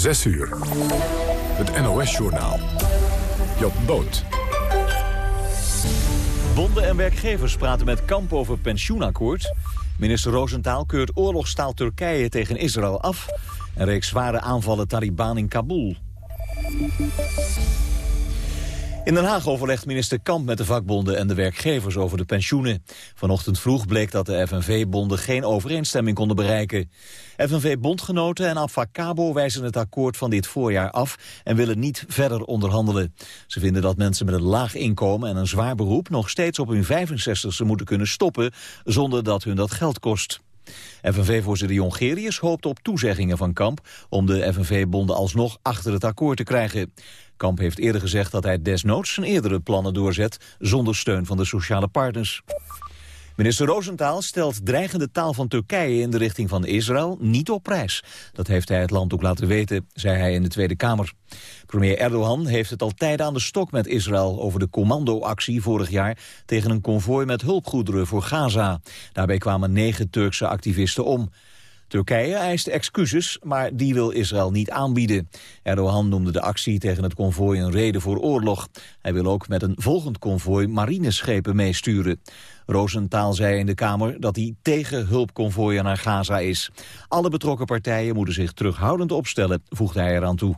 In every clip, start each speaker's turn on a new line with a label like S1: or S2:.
S1: 6 uur. Het NOS-journaal. Job Boot.
S2: Bonden en werkgevers praten met Kamp over pensioenakkoord. Minister Roosentaal keurt oorlogstaal Turkije tegen Israël af... en reeks zware aanvallen Taliban in Kabul. In Den Haag overlegt minister Kamp met de vakbonden en de werkgevers over de pensioenen. Vanochtend vroeg bleek dat de FNV-bonden geen overeenstemming konden bereiken. FNV-bondgenoten en Afvakabo wijzen het akkoord van dit voorjaar af en willen niet verder onderhandelen. Ze vinden dat mensen met een laag inkomen en een zwaar beroep nog steeds op hun 65ste moeten kunnen stoppen zonder dat hun dat geld kost. FNV-voorzitter Jongerius hoopt op toezeggingen van Kamp... om de FNV-bonden alsnog achter het akkoord te krijgen. Kamp heeft eerder gezegd dat hij desnoods zijn eerdere plannen doorzet... zonder steun van de sociale partners. Minister Roosentaal stelt dreigende taal van Turkije in de richting van Israël niet op prijs. Dat heeft hij het land ook laten weten, zei hij in de Tweede Kamer. Premier Erdogan heeft het al tijden aan de stok met Israël over de commandoactie vorig jaar tegen een konvooi met hulpgoederen voor Gaza. Daarbij kwamen negen Turkse activisten om. Turkije eist excuses, maar die wil Israël niet aanbieden. Erdogan noemde de actie tegen het konvooi een reden voor oorlog. Hij wil ook met een volgend konvooi marineschepen meesturen. Roosentaal zei in de Kamer dat hij tegen hulpconvooien naar Gaza is. Alle betrokken partijen moeten zich terughoudend opstellen, voegde hij eraan toe.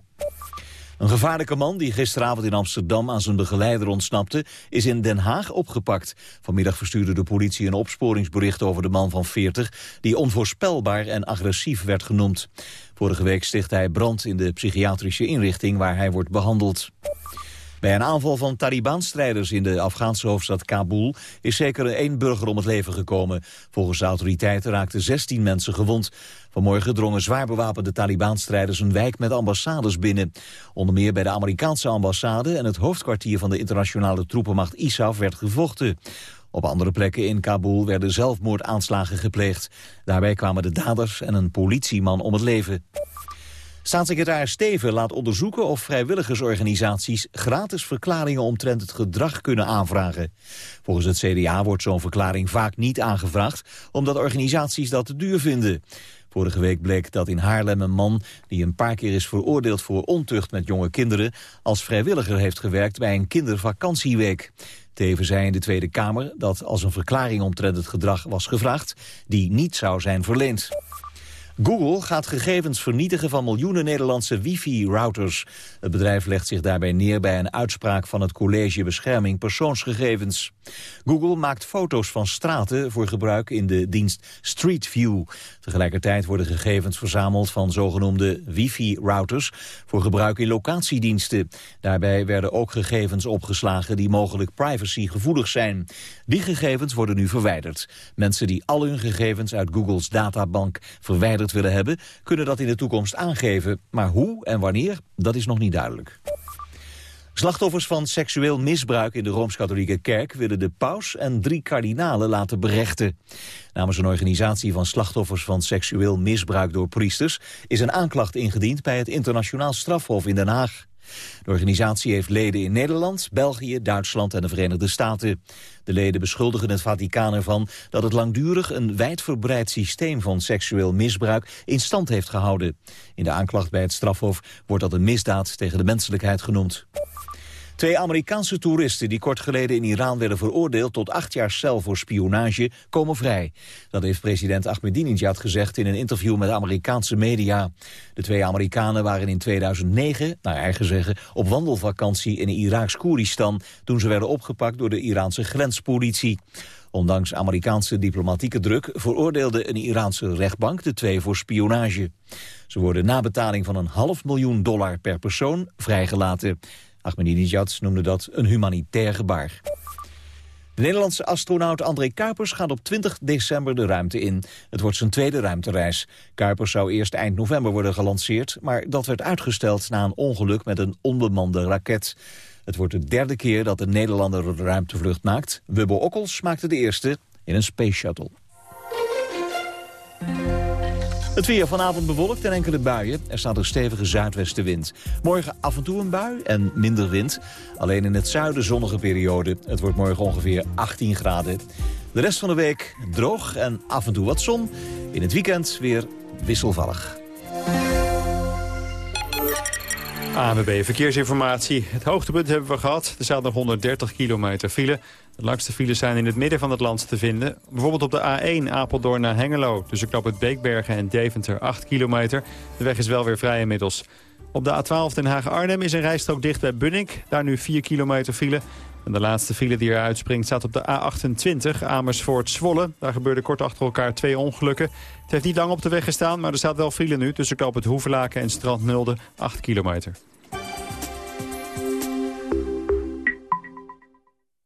S2: Een gevaarlijke man die gisteravond in Amsterdam aan zijn begeleider ontsnapte, is in Den Haag opgepakt. Vanmiddag verstuurde de politie een opsporingsbericht over de man van 40, die onvoorspelbaar en agressief werd genoemd. Vorige week stichtte hij brand in de psychiatrische inrichting waar hij wordt behandeld. Bij een aanval van Taliban-strijders in de Afghaanse hoofdstad Kabul is zeker één burger om het leven gekomen. Volgens de autoriteiten raakten 16 mensen gewond. Vanmorgen drongen zwaar bewapende Taliban-strijders een wijk met ambassades binnen. Onder meer bij de Amerikaanse ambassade en het hoofdkwartier van de internationale troepenmacht ISAF werd gevochten. Op andere plekken in Kabul werden zelfmoordaanslagen gepleegd. Daarbij kwamen de daders en een politieman om het leven. Staatssecretaris Steven laat onderzoeken of vrijwilligersorganisaties gratis verklaringen omtrent het gedrag kunnen aanvragen. Volgens het CDA wordt zo'n verklaring vaak niet aangevraagd, omdat organisaties dat te duur vinden. Vorige week bleek dat in Haarlem een man die een paar keer is veroordeeld voor ontucht met jonge kinderen, als vrijwilliger heeft gewerkt bij een kindervakantieweek. Teven zei in de Tweede Kamer dat als een verklaring omtrent het gedrag was gevraagd, die niet zou zijn verleend. Google gaat gegevens vernietigen van miljoenen Nederlandse wifi-routers. Het bedrijf legt zich daarbij neer bij een uitspraak van het College Bescherming Persoonsgegevens. Google maakt foto's van straten voor gebruik in de dienst Street View. Tegelijkertijd worden gegevens verzameld van zogenoemde wifi-routers voor gebruik in locatiediensten. Daarbij werden ook gegevens opgeslagen die mogelijk privacygevoelig zijn. Die gegevens worden nu verwijderd. Mensen die al hun gegevens uit Googles databank willen hebben, kunnen dat in de toekomst aangeven. Maar hoe en wanneer, dat is nog niet duidelijk. Slachtoffers van seksueel misbruik in de Rooms-Katholieke Kerk willen de paus en drie kardinalen laten berechten. Namens een organisatie van slachtoffers van seksueel misbruik door priesters is een aanklacht ingediend bij het Internationaal Strafhof in Den Haag. De organisatie heeft leden in Nederland, België, Duitsland en de Verenigde Staten. De leden beschuldigen het Vaticaan ervan dat het langdurig een wijdverbreid systeem van seksueel misbruik in stand heeft gehouden. In de aanklacht bij het strafhof wordt dat een misdaad tegen de menselijkheid genoemd. Twee Amerikaanse toeristen die kort geleden in Iran werden veroordeeld tot acht jaar cel voor spionage komen vrij. Dat heeft president Ahmadinejad gezegd in een interview met Amerikaanse media. De twee Amerikanen waren in 2009, naar eigen zeggen, op wandelvakantie in Iraaks Koeristan toen ze werden opgepakt door de Iraanse grenspolitie. Ondanks Amerikaanse diplomatieke druk veroordeelde een Iraanse rechtbank de twee voor spionage. Ze worden na betaling van een half miljoen dollar per persoon vrijgelaten. Ahmadinejad noemde dat een humanitair gebaar. De Nederlandse astronaut André Kuipers gaat op 20 december de ruimte in. Het wordt zijn tweede ruimtereis. Kuipers zou eerst eind november worden gelanceerd... maar dat werd uitgesteld na een ongeluk met een onbemande raket. Het wordt de derde keer dat een Nederlander een ruimtevlucht maakt. Wubbo Okkels maakte de eerste in een space shuttle. Het weer vanavond bewolkt en enkele buien. Er staat een stevige zuidwestenwind. Morgen af en toe een bui en minder wind. Alleen in het zuiden zonnige periode. Het wordt morgen ongeveer 18 graden. De rest van de week droog en af en toe wat zon. In het weekend weer wisselvallig.
S3: ANWB Verkeersinformatie. Het hoogtepunt hebben we gehad. Er staat nog 130 kilometer file. De langste files zijn in het midden van het land te vinden. Bijvoorbeeld op de A1 Apeldoorn naar Hengelo. Tussen knap het Beekbergen en Deventer 8 kilometer. De weg is wel weer vrij inmiddels. Op de A12 Den Haag-Arnhem is een rijstrook dicht bij Bunnik. Daar nu 4 kilometer file. En de laatste file die eruit springt staat op de A28 Amersfoort-Zwolle. Daar gebeurde kort achter elkaar twee ongelukken. Het heeft niet lang op de weg gestaan, maar er staat wel file nu... tussen Knoop het Hoevelaken en Strand Nulde, 8 kilometer.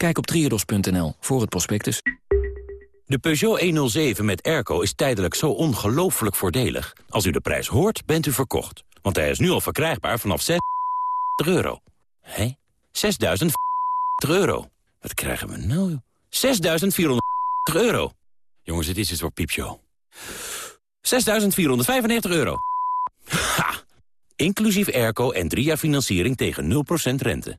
S4: Kijk op triodos.nl voor het prospectus.
S5: De Peugeot 107 met airco is tijdelijk zo ongelooflijk voordelig. Als u de prijs hoort, bent u verkocht. Want hij is nu al verkrijgbaar vanaf 6 euro. Hé? 6.000 euro. Wat krijgen we nou? 6.400 euro. Jongens, het is een soort piepshow. 6.495 euro. Ha! Inclusief airco en drie jaar financiering tegen 0% rente.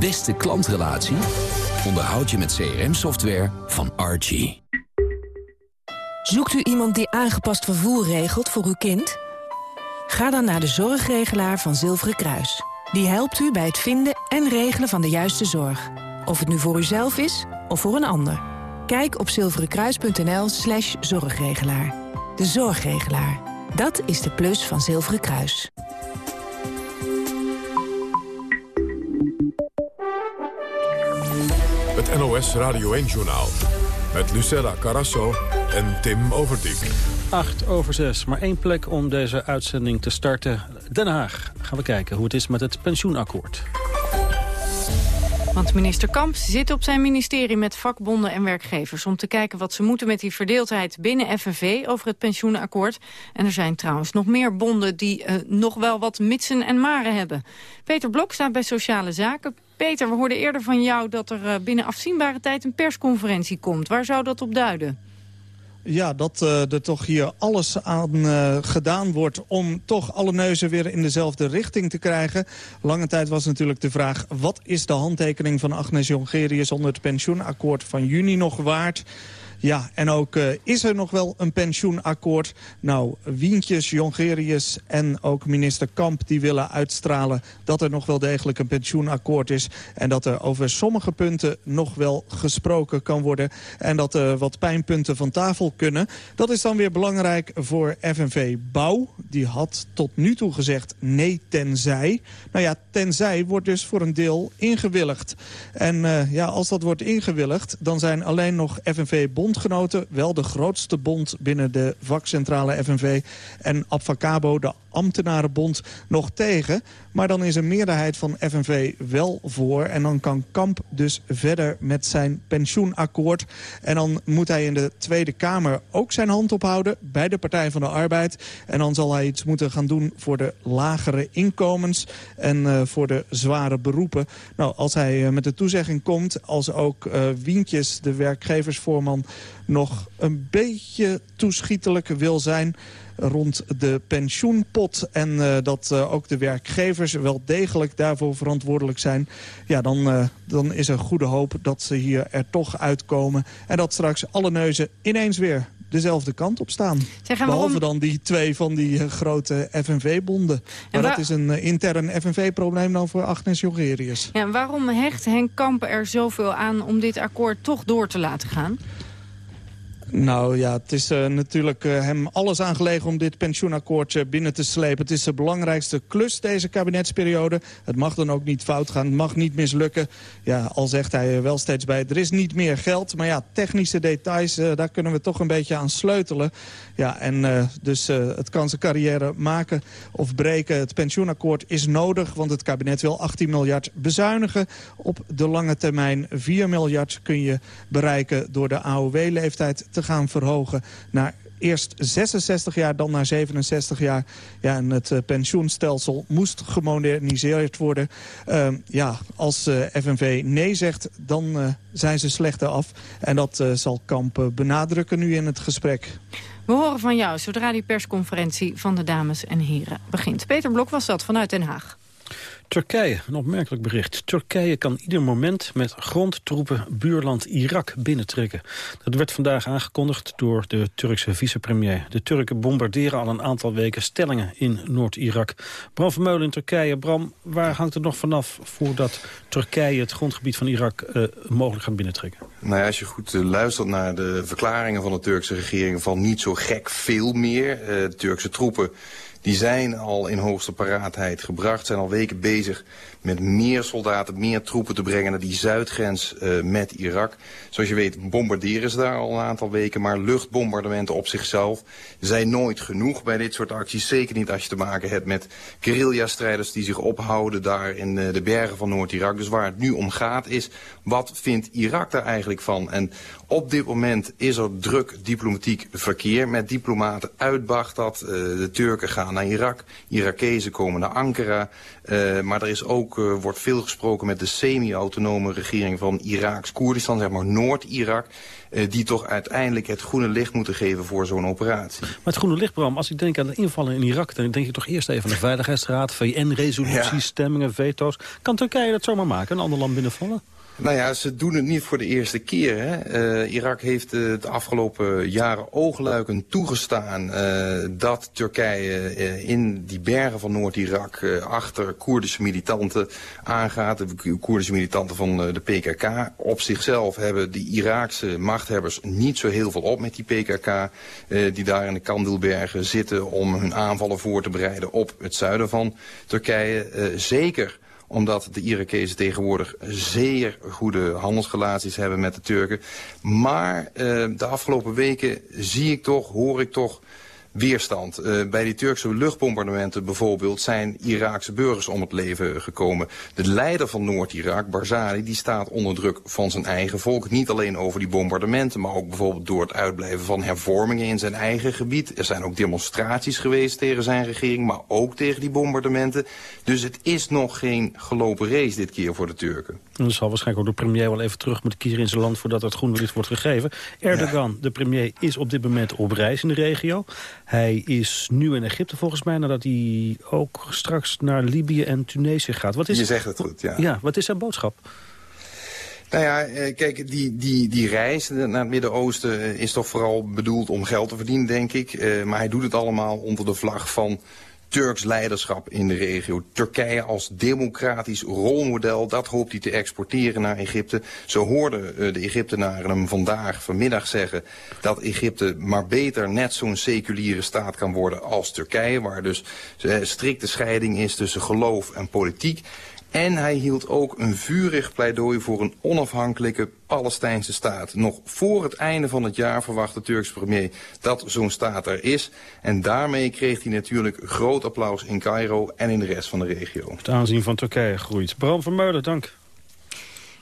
S6: Beste klantrelatie onderhoud je met CRM-software van Archie.
S7: Zoekt u iemand die aangepast vervoer regelt voor uw kind... Ga dan naar de zorgregelaar van Zilveren Kruis. Die helpt u bij het vinden en regelen van de juiste zorg. Of het nu voor uzelf is of voor een ander. Kijk op zilverenkruis.nl slash zorgregelaar. De zorgregelaar. Dat is de plus van Zilveren Kruis.
S1: Het NOS Radio 1-journaal. Met Lucella Carasso en Tim Overdijk.
S8: 8 over 6, maar één plek om deze uitzending te starten. Den Haag. Gaan we kijken hoe het is met het pensioenakkoord.
S9: Want minister Kamp zit op zijn ministerie met vakbonden en werkgevers... om te kijken wat ze moeten met die verdeeldheid binnen FNV over het pensioenakkoord. En er zijn trouwens nog meer bonden die uh, nog wel wat mitsen en maren hebben. Peter Blok staat bij Sociale Zaken. Peter, we hoorden eerder van jou dat er uh, binnen afzienbare tijd een persconferentie komt. Waar zou dat op duiden?
S10: Ja, dat uh, er toch hier alles aan uh, gedaan wordt om toch alle neuzen weer in dezelfde richting te krijgen. Lange tijd was natuurlijk de vraag, wat is de handtekening van Agnes Jongerius onder het pensioenakkoord van juni nog waard? Ja, en ook uh, is er nog wel een pensioenakkoord? Nou, Wientjes, Jongerius en ook minister Kamp die willen uitstralen... dat er nog wel degelijk een pensioenakkoord is... en dat er over sommige punten nog wel gesproken kan worden... en dat er wat pijnpunten van tafel kunnen. Dat is dan weer belangrijk voor FNV Bouw. Die had tot nu toe gezegd nee tenzij. Nou ja, tenzij wordt dus voor een deel ingewilligd. En uh, ja, als dat wordt ingewilligd, dan zijn alleen nog FNV Bond bondgenoten, wel de grootste bond binnen de vakcentrale FNV... en Abfacabo, de ambtenarenbond, nog tegen. Maar dan is een meerderheid van FNV wel voor. En dan kan Kamp dus verder met zijn pensioenakkoord. En dan moet hij in de Tweede Kamer ook zijn hand ophouden... bij de Partij van de Arbeid. En dan zal hij iets moeten gaan doen voor de lagere inkomens... en uh, voor de zware beroepen. Nou, als hij uh, met de toezegging komt, als ook uh, Wientjes, de werkgeversvoorman nog een beetje toeschietelijk wil zijn... rond de pensioenpot. En dat ook de werkgevers wel degelijk daarvoor verantwoordelijk zijn. Ja, dan, dan is er goede hoop dat ze hier er toch uitkomen. En dat straks alle neuzen ineens weer dezelfde kant op staan. Behalve dan die twee van die grote FNV-bonden. Maar dat is een intern FNV-probleem dan voor Agnes Jongerius.
S9: Ja, waarom hecht Henk Kampen er zoveel aan om dit akkoord toch door te laten gaan?
S10: Nou ja, het is uh, natuurlijk uh, hem alles aangelegen om dit pensioenakkoord uh, binnen te slepen. Het is de belangrijkste klus deze kabinetsperiode. Het mag dan ook niet fout gaan, het mag niet mislukken. Ja, al zegt hij wel steeds bij, er is niet meer geld. Maar ja, technische details, daar kunnen we toch een beetje aan sleutelen. Ja, en dus het kan zijn carrière maken of breken. Het pensioenakkoord is nodig, want het kabinet wil 18 miljard bezuinigen. Op de lange termijn 4 miljard kun je bereiken door de AOW-leeftijd te gaan verhogen naar eerst 66 jaar, dan naar 67 jaar. Ja, en het uh, pensioenstelsel moest gemoderniseerd worden. Uh, ja, als eh, FNV nee zegt, dan eh, zijn ze slechter af. En dat zal Kamp benadrukken nu in het gesprek.
S9: We horen van jou zodra die persconferentie van de dames en heren begint. Peter Blok was dat vanuit Den Haag.
S8: Turkije, een opmerkelijk bericht. Turkije kan ieder moment met grondtroepen buurland Irak binnentrekken. Dat werd vandaag aangekondigd door de Turkse vicepremier. De Turken bombarderen al een aantal weken stellingen in Noord-Irak. Bram Vermeulen in Turkije. Bram, waar hangt het nog vanaf voordat Turkije het grondgebied van Irak uh, mogelijk gaat binnentrekken?
S11: Nou ja, als je goed uh, luistert naar de verklaringen van de Turkse regering... van niet zo gek veel meer. De Turkse troepen die zijn al in hoogste paraatheid gebracht, zijn al weken bezig met meer soldaten, meer troepen te brengen naar die zuidgrens uh, met Irak. Zoals je weet bombarderen ze daar al een aantal weken, maar luchtbombardementen op zichzelf zijn nooit genoeg bij dit soort acties. Zeker niet als je te maken hebt met guerrilla-strijders die zich ophouden daar in uh, de bergen van Noord-Irak. Dus waar het nu om gaat is, wat vindt Irak daar eigenlijk van? En op dit moment is er druk diplomatiek verkeer met diplomaten uit Baghdad. Uh, de Turken gaan naar Irak, Irakezen komen naar Ankara. Maar er is ook, uh, wordt veel gesproken met de semi-autonome regering van Iraks Koerdistan, zeg maar Noord-Irak. Uh, die toch uiteindelijk het groene licht moeten geven voor zo'n operatie. Maar
S8: het groene licht, Bram, als ik denk aan de invallen in Irak... dan denk je toch eerst even aan de Veiligheidsraad, VN-resoluties, ja. stemmingen, veto's. Kan Turkije dat zomaar maken, een ander land binnenvallen?
S11: Nou ja, ze doen het niet voor de eerste keer. Hè. Uh, Irak heeft uh, de afgelopen jaren oogluikend toegestaan uh, dat Turkije in die bergen van Noord-Irak achter Koerdische militanten aangaat. De Koerdische militanten van de PKK. Op zichzelf hebben de Iraakse machthebbers niet zo heel veel op met die PKK. die daar in de Kandilbergen zitten om hun aanvallen voor te bereiden op het zuiden van Turkije. zeker omdat de Irakezen tegenwoordig zeer goede handelsrelaties hebben met de Turken. Maar uh, de afgelopen weken zie ik toch, hoor ik toch weerstand. Uh, bij die Turkse luchtbombardementen bijvoorbeeld zijn Iraakse burgers om het leven gekomen. De leider van Noord-Irak, Barzani, die staat onder druk van zijn eigen volk. Niet alleen over die bombardementen, maar ook bijvoorbeeld door het uitblijven van hervormingen in zijn eigen gebied. Er zijn ook demonstraties geweest tegen zijn regering, maar ook tegen die bombardementen. Dus het is nog geen gelopen race dit keer voor de Turken.
S8: Dan zal waarschijnlijk ook de premier wel even terug moeten kiezen in zijn land voordat het groene licht wordt gegeven. Erdogan, ja. de premier, is op dit moment op reis in de regio. Hij is nu in Egypte volgens mij, nadat hij ook straks naar Libië en Tunesië gaat.
S11: Wat is, Je zegt het goed, ja.
S8: Ja, wat is zijn boodschap?
S11: Nou ja, eh, kijk, die, die, die reis naar het Midden-Oosten is toch vooral bedoeld om geld te verdienen, denk ik. Uh, maar hij doet het allemaal onder de vlag van Turks leiderschap in de regio. Turkije als democratisch rolmodel, dat hoopt hij te exporteren naar Egypte. Zo hoorden uh, de Egyptenaren hem vandaag, vanmiddag zeggen... dat Egypte maar beter net zo'n seculiere staat kan worden als Turkije... waar dus uh, strikte scheiding is tussen geloof en politiek... En hij hield ook een vurig pleidooi voor een onafhankelijke Palestijnse staat. Nog voor het einde van het jaar verwacht de Turkse premier dat zo'n staat er is. En daarmee kreeg hij natuurlijk groot applaus in Cairo en in de rest van de regio.
S8: Het aanzien van Turkije groeit. Bram van Meulen, dank.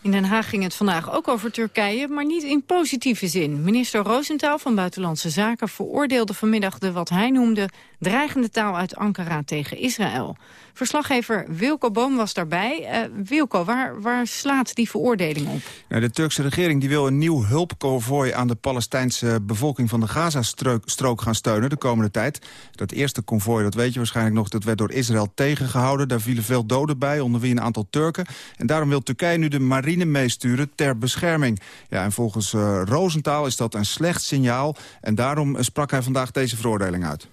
S9: In Den Haag ging het vandaag ook over Turkije, maar niet in positieve zin. Minister Roosentaal van Buitenlandse Zaken veroordeelde vanmiddag de wat hij noemde dreigende taal uit Ankara tegen Israël. Verslaggever Wilco Boom was daarbij. Uh, Wilco, waar, waar slaat die veroordeling op?
S12: Nou, de Turkse regering die wil een nieuw hulpconvooi aan de Palestijnse bevolking van de Gazastrook gaan steunen de komende tijd. Dat eerste konvooi, dat weet je waarschijnlijk nog, dat werd door Israël tegengehouden. Daar vielen veel doden bij, onder wie een aantal Turken. En daarom wil Turkije nu de marine meesturen ter bescherming. Ja, en volgens uh, is dat een slecht signaal. En daarom sprak hij vandaag deze veroordeling uit.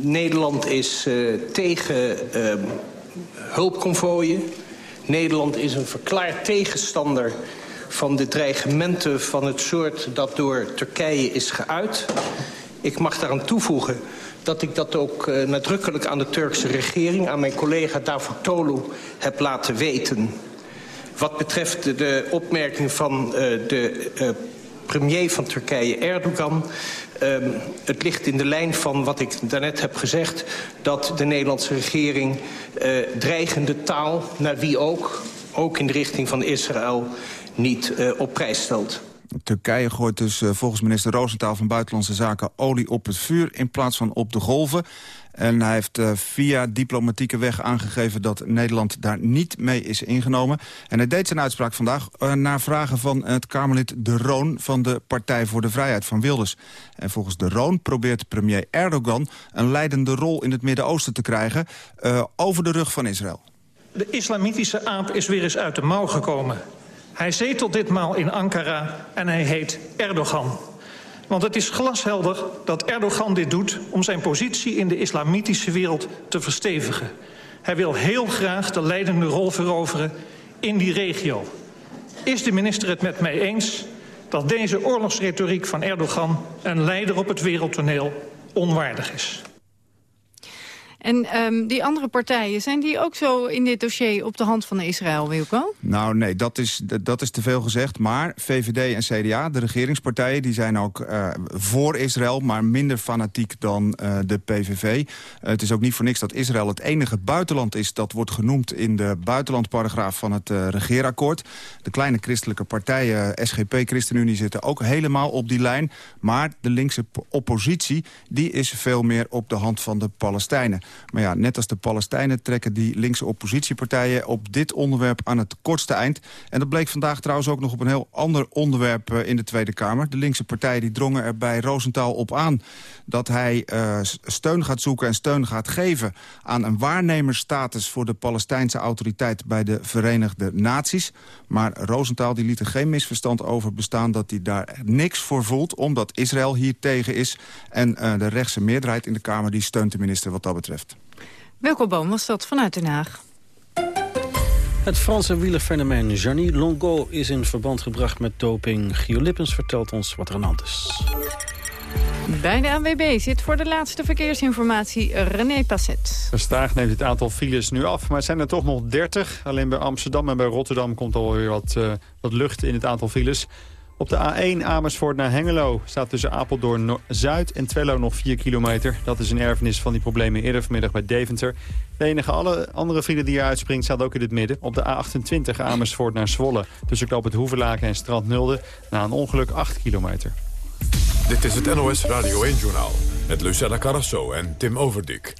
S13: Nederland is uh, tegen uh, hulpconvooien. Nederland is een verklaard tegenstander van de dreigementen van het soort dat door Turkije is geuit. Ik mag daaraan toevoegen dat ik dat ook uh, nadrukkelijk aan de Turkse regering... aan mijn collega Davutoglu heb laten weten. Wat betreft de opmerking van uh, de uh, premier van Turkije, Erdogan... Um, het ligt in de lijn van wat ik daarnet heb gezegd... dat de Nederlandse regering uh, dreigende taal, naar wie ook... ook in de richting van Israël, niet uh, op prijs stelt.
S12: Turkije gooit dus uh, volgens minister Roosentaal van Buitenlandse Zaken olie op het vuur in plaats van op de golven. En hij heeft uh, via diplomatieke weg aangegeven dat Nederland daar niet mee is ingenomen. En hij deed zijn uitspraak vandaag uh, naar vragen van het Kamerlid De Roon van de Partij voor de Vrijheid van Wilders. En volgens De Roon probeert premier Erdogan een leidende rol in het Midden-Oosten te krijgen uh, over de rug van Israël.
S14: De islamitische aap is weer eens uit de mouw gekomen. Hij zetelt ditmaal in Ankara en hij heet Erdogan. Want het is glashelder dat Erdogan dit doet om zijn positie in de islamitische wereld te verstevigen. Hij wil heel graag de leidende rol veroveren in die regio. Is de minister het met mij eens dat deze oorlogsretoriek van Erdogan een leider op het wereldtoneel onwaardig is?
S9: En um, die andere partijen, zijn die ook zo in dit dossier op de hand van Israël, Wilco?
S12: Nou nee, dat is, dat is te veel gezegd. Maar VVD en CDA, de regeringspartijen, die zijn ook uh, voor Israël... maar minder fanatiek dan uh, de PVV. Het is ook niet voor niks dat Israël het enige buitenland is... dat wordt genoemd in de buitenlandparagraaf van het regeerakkoord. De kleine christelijke partijen, SGP, ChristenUnie, zitten ook helemaal op die lijn. Maar de linkse oppositie, die is veel meer op de hand van de Palestijnen. Maar ja, net als de Palestijnen trekken die linkse oppositiepartijen... op dit onderwerp aan het kortste eind. En dat bleek vandaag trouwens ook nog op een heel ander onderwerp in de Tweede Kamer. De linkse partijen die drongen er bij Rosenthal op aan... dat hij uh, steun gaat zoeken en steun gaat geven... aan een waarnemersstatus voor de Palestijnse autoriteit... bij de Verenigde Naties. Maar Rosenthal die liet er geen misverstand over bestaan... dat hij daar niks voor voelt, omdat Israël hier tegen is... en uh, de rechtse meerderheid in de Kamer die steunt de minister wat dat betreft.
S9: Welke boom was dat vanuit Den Haag?
S8: Het Franse wielerfenomeen Gianni Longo is in verband gebracht met doping. Gio Lippens vertelt ons wat er aan de hand is.
S9: Bij de ANWB zit voor de laatste verkeersinformatie René Passet.
S3: Vandaag neemt het aantal files nu af, maar het zijn er toch nog 30. Alleen bij Amsterdam en bij Rotterdam komt alweer wat, uh, wat lucht in het aantal files. Op de A1 Amersfoort naar Hengelo staat tussen Apeldoorn Zuid en Twello nog 4 kilometer. Dat is een erfenis van die problemen eerder vanmiddag bij Deventer. De enige alle andere file die er uitspringt staat ook in het midden. Op de A28 Amersfoort naar Zwolle tussen Knoop het Hoevelaken en Strand Nulde na een ongeluk 8 kilometer.
S1: Dit is het NOS Radio 1-journaal met Lucella Carrasso en Tim Overdik.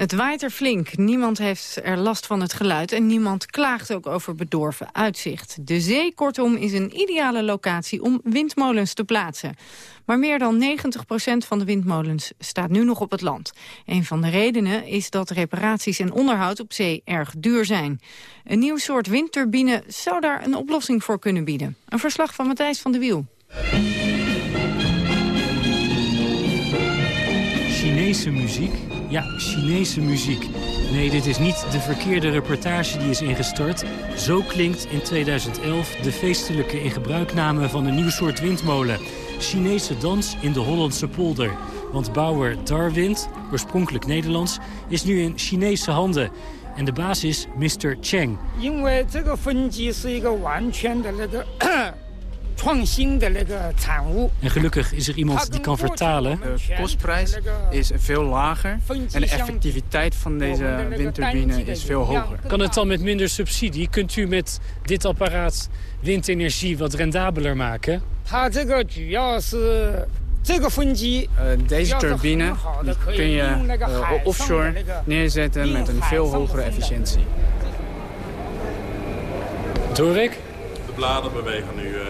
S9: Het waait er flink. Niemand heeft er last van het geluid en niemand klaagt ook over bedorven uitzicht. De zee, kortom, is een ideale locatie om windmolens te plaatsen. Maar meer dan 90% van de windmolens staat nu nog op het land. Een van de redenen is dat reparaties en onderhoud op zee erg duur zijn. Een nieuw soort windturbine zou daar een oplossing voor kunnen bieden. Een verslag van Matthijs van de Wiel.
S15: Chinese muziek ja, Chinese muziek. Nee, dit is niet de verkeerde reportage die is ingestort. Zo klinkt in 2011 de feestelijke ingebruikname van een nieuw soort windmolen. Chinese dans in de Hollandse polder. Want bouwer Darwind, oorspronkelijk Nederlands, is nu in Chinese handen. En de baas is Mr. Cheng. En gelukkig is er iemand die kan vertalen.
S16: De kostprijs is veel lager en de effectiviteit van deze windturbine is veel hoger.
S15: Kan het dan met minder subsidie? Kunt u met dit apparaat windenergie wat rendabeler maken?
S16: deze turbine die kun je uh, offshore neerzetten met een veel hogere efficiëntie.
S15: Torek?
S17: De bladen bewegen nu. Uh...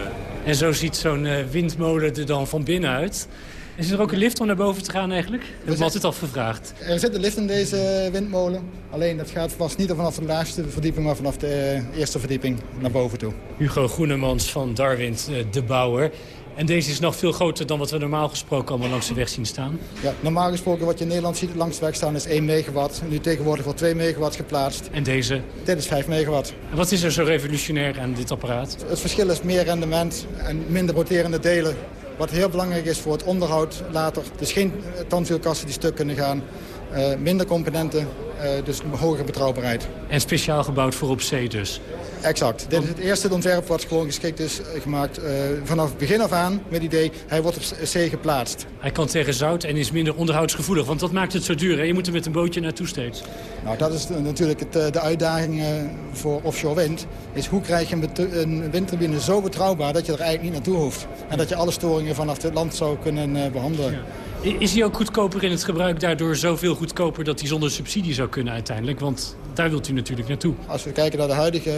S15: En zo ziet zo'n uh, windmolen er dan van binnenuit. Is er ook een lift om naar boven te gaan eigenlijk? Dat heb ik altijd al gevraagd.
S18: Er zit een lift in deze windmolen. Alleen dat gaat vast niet vanaf de laagste verdieping, maar vanaf de eerste verdieping naar boven toe.
S15: Hugo Groenemans van Darwin, de bouwer. En deze is nog veel groter dan wat we normaal gesproken allemaal langs de weg zien staan?
S18: Ja, normaal gesproken wat je in Nederland ziet langs de weg staan is 1 megawatt. Nu tegenwoordig wordt 2 megawatt geplaatst.
S15: En deze?
S18: Dit is 5 megawatt.
S15: En wat is er zo revolutionair aan dit apparaat?
S18: Het verschil is meer rendement en minder roterende delen. Wat heel belangrijk is voor het onderhoud later. Dus geen tandwielkasten die stuk kunnen gaan. Uh, minder componenten, uh, dus hogere betrouwbaarheid.
S15: En speciaal gebouwd voor op zee dus?
S18: Exact. Dit is het eerste ontwerp wat gewoon geschikt is gemaakt uh, vanaf het begin af aan met het idee, hij wordt op zee geplaatst.
S15: Hij kan tegen zout en is minder onderhoudsgevoelig, want dat maakt het zo duur. Hè? Je moet er met een bootje naartoe steeds.
S18: Nou, dat is natuurlijk het, de uitdaging voor offshore wind. Is hoe krijg je een, een windturbine zo betrouwbaar dat je er eigenlijk niet naartoe hoeft. En dat je alle storingen vanaf het land zou kunnen behandelen. Ja.
S15: Is hij ook goedkoper in het gebruik, daardoor zoveel goedkoper dat hij zonder subsidie zou kunnen uiteindelijk? Want daar wilt u natuurlijk naartoe.
S18: Als we kijken naar de huidige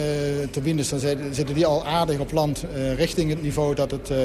S18: turbines, dan zitten die al aardig op land uh, richting het niveau dat het uh,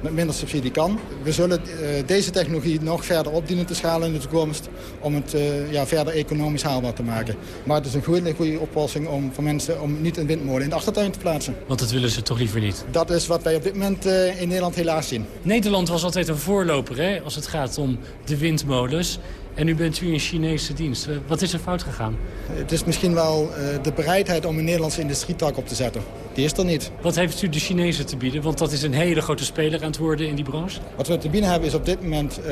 S18: met minder subsidie kan. We zullen deze technologie nog verder op dienen te schalen in de toekomst om het ja, verder economisch haalbaar te maken. Maar het is een goede, goede oplossing om voor mensen om niet een windmolen in de achtertuin te plaatsen.
S15: Want dat willen ze toch liever niet?
S18: Dat is wat wij op dit moment in Nederland helaas zien.
S15: Nederland was altijd een voorloper hè, als het gaat om de windmolens. En nu bent u in Chinese dienst. Wat is er fout gegaan?
S18: Het is misschien wel de bereidheid om een Nederlandse industrietak op te zetten. Die is er niet.
S15: Wat heeft u de Chinezen te bieden? Want dat is een hele grote speler aan het worden in die branche.
S18: Wat we te bieden hebben is op dit moment uh,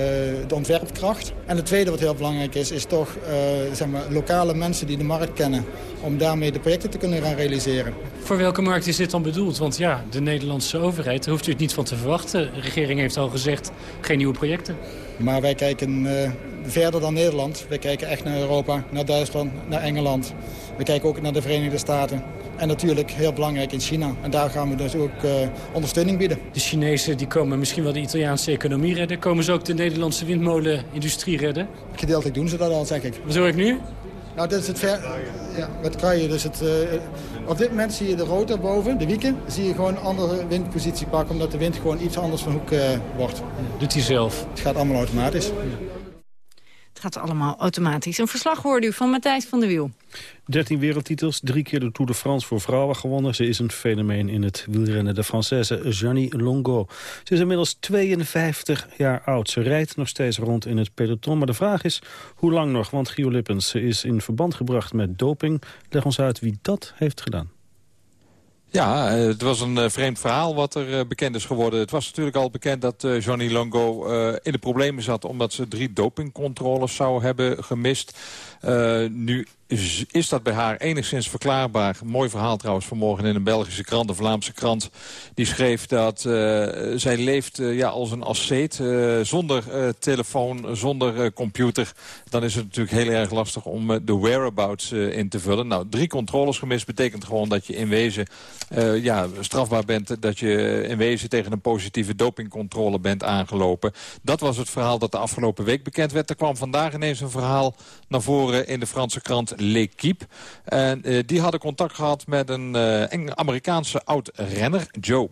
S18: de ontwerpkracht. En het tweede wat heel belangrijk is, is toch uh, zeg maar, lokale mensen die de markt kennen. Om daarmee de projecten te kunnen gaan realiseren.
S15: Voor welke markt is dit dan bedoeld? Want ja, de Nederlandse overheid, daar hoeft u het niet van te verwachten. De regering heeft al gezegd, geen nieuwe projecten.
S18: Maar wij kijken uh, verder dan Nederland. Wij kijken echt naar Europa, naar Duitsland, naar Engeland. We kijken ook naar de Verenigde Staten. En natuurlijk heel belangrijk in China. En daar gaan we dus ook uh, ondersteuning bieden.
S15: De Chinezen die komen misschien wel de Italiaanse economie redden. Komen ze ook de Nederlandse windmolenindustrie redden?
S18: Gedeeltelijk doen ze dat al, zeg ik.
S15: Wat hoor ik nu?
S18: Nou, dit is het ver... Ja, wat kan je? Dus het, uh, op dit moment zie je de rotor boven, de wieken. Zie je gewoon een andere windpositie pakken, omdat de wind gewoon iets anders van hoek uh, wordt.
S15: Doet hij zelf?
S18: Het gaat allemaal automatisch. Ja.
S9: Het gaat allemaal automatisch. Een verslag hoorde u van Matthijs van der Wiel.
S8: 13 wereldtitels, drie keer de Tour de France voor vrouwen gewonnen. Ze is een fenomeen in het wielrennen. De Française Jeannie Longo. Ze is inmiddels 52 jaar oud. Ze rijdt nog steeds rond in het peloton. Maar de vraag is, hoe lang nog? Want Gio Lippens is in verband gebracht met doping. Leg ons uit wie dat heeft gedaan.
S19: Ja, het was een vreemd verhaal wat er bekend is geworden. Het was natuurlijk al bekend dat Johnny Longo in de problemen zat... omdat ze drie dopingcontroles zou hebben gemist. Nu is, dat bij haar enigszins verklaarbaar. Mooi verhaal trouwens vanmorgen in een Belgische krant, een Vlaamse krant. Die schreef dat uh, zij leeft uh, ja, als een asceet, zonder telefoon, zonder computer. Dan is het natuurlijk heel erg lastig om de whereabouts in te vullen. Nou, drie controles gemist betekent gewoon dat je in wezen ja, strafbaar bent. Dat je in wezen tegen een positieve dopingcontrole bent aangelopen. Dat was het verhaal dat de afgelopen week bekend werd. Er kwam vandaag ineens een verhaal naar voren in de Franse krant L'Equipe. En uh, die hadden contact gehad met een uh, Amerikaanse oud-renner, Joe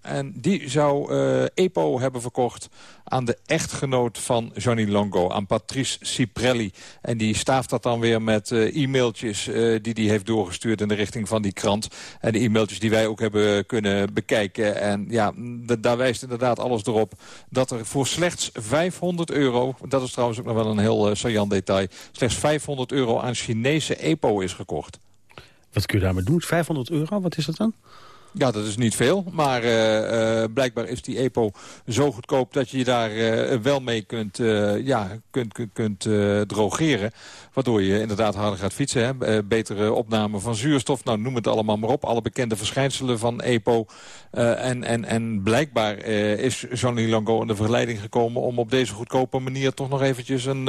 S19: En die zou uh, EPO hebben verkocht aan de echtgenoot van Johnny Longo, aan Patrice Ciprelli. En die staaft dat dan weer met uh, e-mailtjes uh, die hij heeft doorgestuurd in de richting van die krant. En de e-mailtjes die wij ook hebben kunnen bekijken. En ja, daar wijst inderdaad alles erop dat er voor slechts 500 euro... dat is trouwens ook nog wel een heel uh, saillant detail... slechts 500 euro aan Chinese EPO is gekocht.
S8: Wat kun je daarmee doen? 500 euro, wat is dat dan?
S19: Ja, dat is niet veel. Maar uh, uh, blijkbaar is die EPO zo goedkoop dat je daar uh, wel mee kunt, ja, kunt, kunt, kunt drogeren. Waardoor je inderdaad harder gaat fietsen. Hè? betere opname van zuurstof. Nou, noem het allemaal maar op. Alle bekende verschijnselen van EPO. en, en, en blijkbaar is Johnny Longo in de verleiding gekomen... om op deze goedkope manier toch nog eventjes een,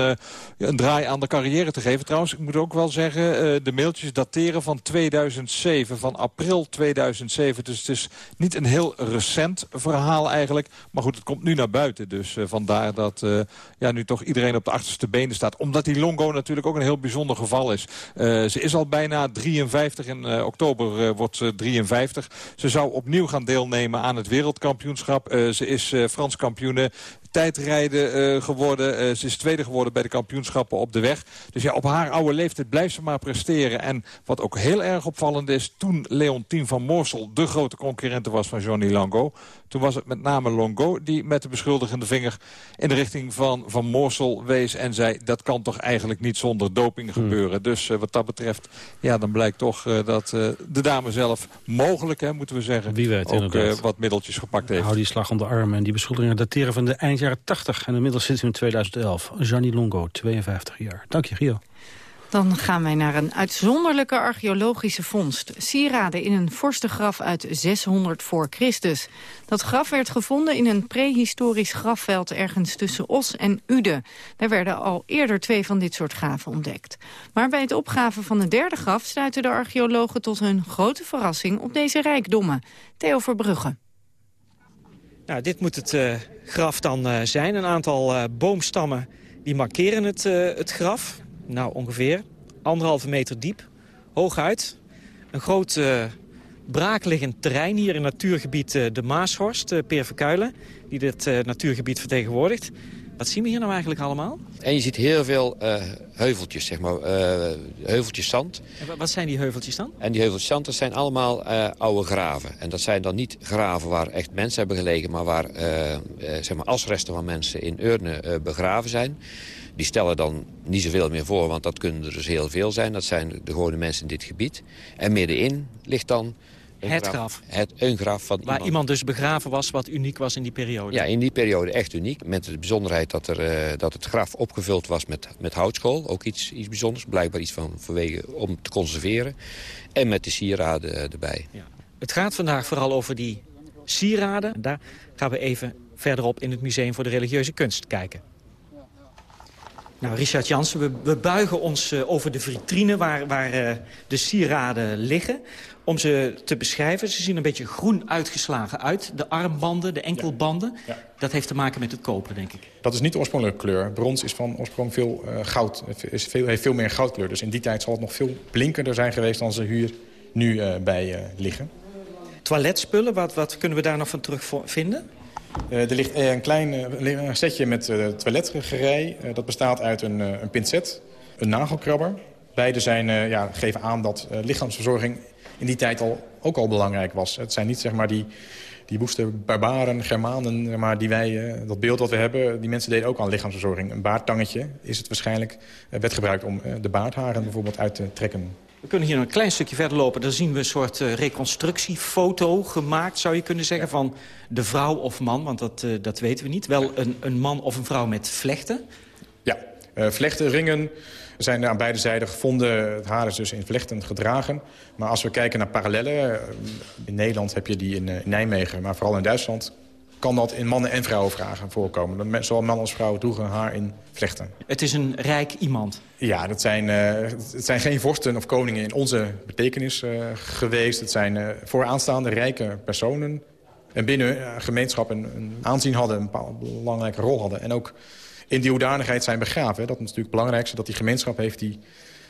S19: een draai aan de carrière te geven. Trouwens, ik moet ook wel zeggen... de mailtjes dateren van 2007, van april 2007 dus het is niet een heel recent verhaal eigenlijk. Maar goed, het komt nu naar buiten. Dus vandaar dat ja, nu toch iedereen op de achterste benen staat. Omdat die Longo natuurlijk ook een heel bijzonder geval is. Uh, ze is al bijna 53. In oktober wordt ze 53. Ze zou opnieuw gaan deelnemen aan het wereldkampioenschap. ze is Frans kampioene tijdrijden uh, geworden. Uh, ze is tweede geworden bij de kampioenschappen op de weg. Dus ja, op haar oude leeftijd blijft ze maar presteren. En wat ook heel erg opvallend is... toen Leontien van Moorsel de grote concurrente was van Johnny Longo... toen was het met name Longo die met de beschuldigende vinger... in de richting van Van Moorsel wees en zei... dat kan toch eigenlijk niet zonder doping hmm. gebeuren. Dus uh, wat dat betreft, ja, dan blijkt toch dat de dame zelf mogelijk, hè, moeten we zeggen...
S8: Wie weet,
S19: ook wat middeltjes gepakt heeft.
S8: Hou die slag om de arm en die beschuldigingen dateren van de eind jaren 80. En inmiddels u in 2011. Gianni Longo, 52 jaar. Dank je, Gio.
S9: Dan gaan wij naar een uitzonderlijke archeologische vondst. Sieraden in een vorstengraf uit 600 voor Christus. Dat graf werd gevonden in een prehistorisch grafveld ergens tussen Os en Ude. Daar werden al eerder twee van dit soort graven ontdekt. Maar bij het opgraven van het derde graf sluiten de archeologen tot hun grote verrassing op deze rijkdommen. Theo Verbrugge.
S20: Nou, dit moet het uh, graf dan uh, zijn. Een aantal uh, boomstammen die markeren het, het graf. Nou, ongeveer anderhalve meter diep. Hooguit. Een groot braakliggend terrein hier in natuurgebied De Maashorst. Peer Verkuilen, die dit natuurgebied vertegenwoordigt. Wat zien we hier nou eigenlijk allemaal?
S21: En je ziet heel veel uh, heuveltjes, zeg maar. Uh, heuveltjes zand.
S20: En wat zijn die heuveltjes dan?
S21: En die heuveltjes zand, dat zijn allemaal uh, oude graven. En dat zijn dan niet graven waar echt mensen hebben gelegen... maar waar zeg maar asresten van mensen in urnen begraven zijn. Die stellen dan niet zoveel meer voor, want dat kunnen er dus heel veel zijn. Dat zijn de gewone mensen in dit gebied. En middenin ligt dan
S20: het graf.
S21: Het, een graf van
S20: Waar iemand. dus begraven was wat uniek was in die periode.
S21: Ja, in die periode echt uniek. Met de bijzonderheid dat, er, uh, dat het graf opgevuld was met, met houtskool. Ook iets, iets bijzonders. Blijkbaar iets van vanwege om te conserveren. En met de sieraden uh, erbij. Ja.
S20: Het gaat vandaag vooral over die sieraden. Daar gaan we even verderop in het Museum voor de Religieuze Kunst kijken. Nou, Richard Jansen, we, we buigen ons uh, over de vitrine waar, waar uh, de sieraden liggen om ze te beschrijven. Ze zien een beetje groen uitgeslagen uit. De armbanden, de enkelbanden. Ja. Dat heeft te maken met het koper, denk ik.
S22: Dat is niet de oorspronkelijke kleur. Brons is van oorsprong veel uh, goud. Is veel, heeft veel meer goudkleur. Dus in die tijd zal het nog veel blinkender zijn geweest... dan ze hier nu bij liggen.
S20: Toiletspullen, wat, wat kunnen we daar nog van terugvinden?
S22: Er ligt een klein setje met toiletgerei. dat bestaat uit een, een pincet, een nagelkrabber. Beide zijn, ja, geven aan dat lichaamsverzorging in die tijd al, ook al belangrijk was. Het zijn niet zeg maar, die, die woeste barbaren, Germanen, maar die wij, dat beeld dat we hebben... die mensen deden ook aan lichaamsverzorging. Een baardtangetje is het waarschijnlijk, werd gebruikt om de baardharen bijvoorbeeld uit te trekken.
S20: We kunnen hier een klein stukje verder lopen. Daar zien we een soort reconstructiefoto gemaakt, zou je kunnen zeggen... van de vrouw of man, want dat, dat weten we niet. Wel een, een man of een vrouw met vlechten.
S22: Ja, vlechten, ringen zijn aan beide zijden gevonden. Het haar is dus in vlechten gedragen. Maar als we kijken naar parallellen... Eh, in Nederland heb je die eh, in Nijmegen, maar vooral in Duitsland kan dat in mannen- en vrouwenvragen voorkomen. Zowel mannen als vrouwen droegen haar in vlechten.
S20: Het is een rijk iemand?
S22: Ja, dat zijn, uh, het zijn geen vorsten of koningen in onze betekenis uh, geweest. Het zijn uh, vooraanstaande rijke personen. En binnen een gemeenschap een, een aanzien hadden, een belangrijke rol hadden. En ook in die hoedanigheid zijn begraven. Dat is natuurlijk het belangrijkste, dat die gemeenschap heeft die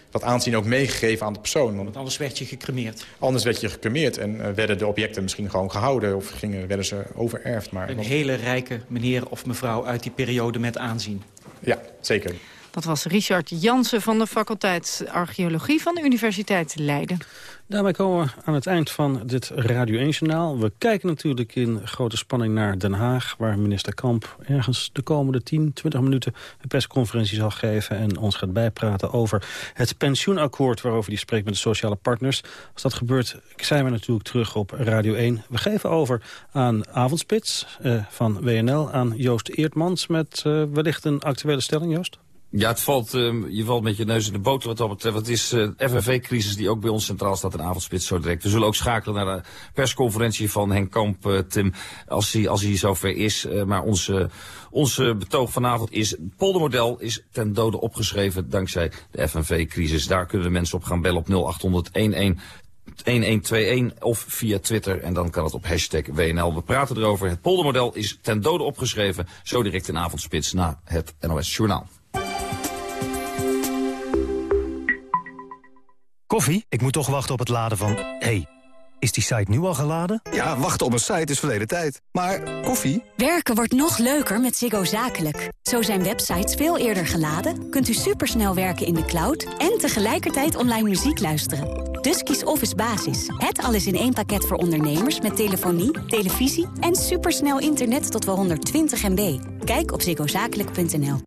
S22: dat aanzien ook meegegeven aan de persoon.
S20: Want anders werd je gecremeerd.
S22: Anders werd je gecremeerd en uh, werden de objecten misschien gewoon gehouden... of gingen, werden ze overerfd. Maar
S20: een hele rijke meneer of mevrouw uit die periode met aanzien.
S22: Ja, zeker.
S9: Dat was Richard Jansen van de faculteit Archeologie van de Universiteit Leiden.
S8: Daarmee komen we aan het eind van dit Radio 1-journaal. We kijken natuurlijk in grote spanning naar Den Haag... waar minister Kamp ergens de komende 10, 20 minuten... een persconferentie zal geven en ons gaat bijpraten over het pensioenakkoord... waarover hij spreekt met de sociale partners. Als dat gebeurt, zijn we natuurlijk terug op Radio 1. We geven over aan Avondspits eh, van WNL, aan Joost Eertmans... met eh, wellicht een actuele stelling, Joost?
S23: Ja, het valt, uh, je valt met je neus in de boter wat dat betreft. Het is uh, FNV-crisis die ook bij ons centraal staat in avondspits zo direct. We zullen ook schakelen naar de persconferentie van Henk Kamp, uh, Tim, als hij, als hij zover is. Uh, maar onze, onze betoog vanavond is, het poldermodel is ten dode opgeschreven dankzij de FNV-crisis. Daar kunnen de mensen op gaan bellen op 0800 11 1121 of via Twitter en dan kan het op hashtag WNL. We praten erover. Het poldermodel is ten dode opgeschreven. Zo direct in avondspits na het NOS Journaal.
S24: Koffie? Ik moet toch wachten op het laden van... hey, is die site nu al geladen?
S25: Ja, wachten op een site is verleden tijd. Maar koffie?
S26: Werken wordt nog leuker met Ziggo Zakelijk. Zo zijn websites veel eerder geladen, kunt u supersnel werken in de cloud... en tegelijkertijd online muziek luisteren. Dus kies Office Basis. Het alles in één pakket voor ondernemers met telefonie, televisie... en supersnel internet tot wel 120 MB. Kijk op ziggozakelijk.nl.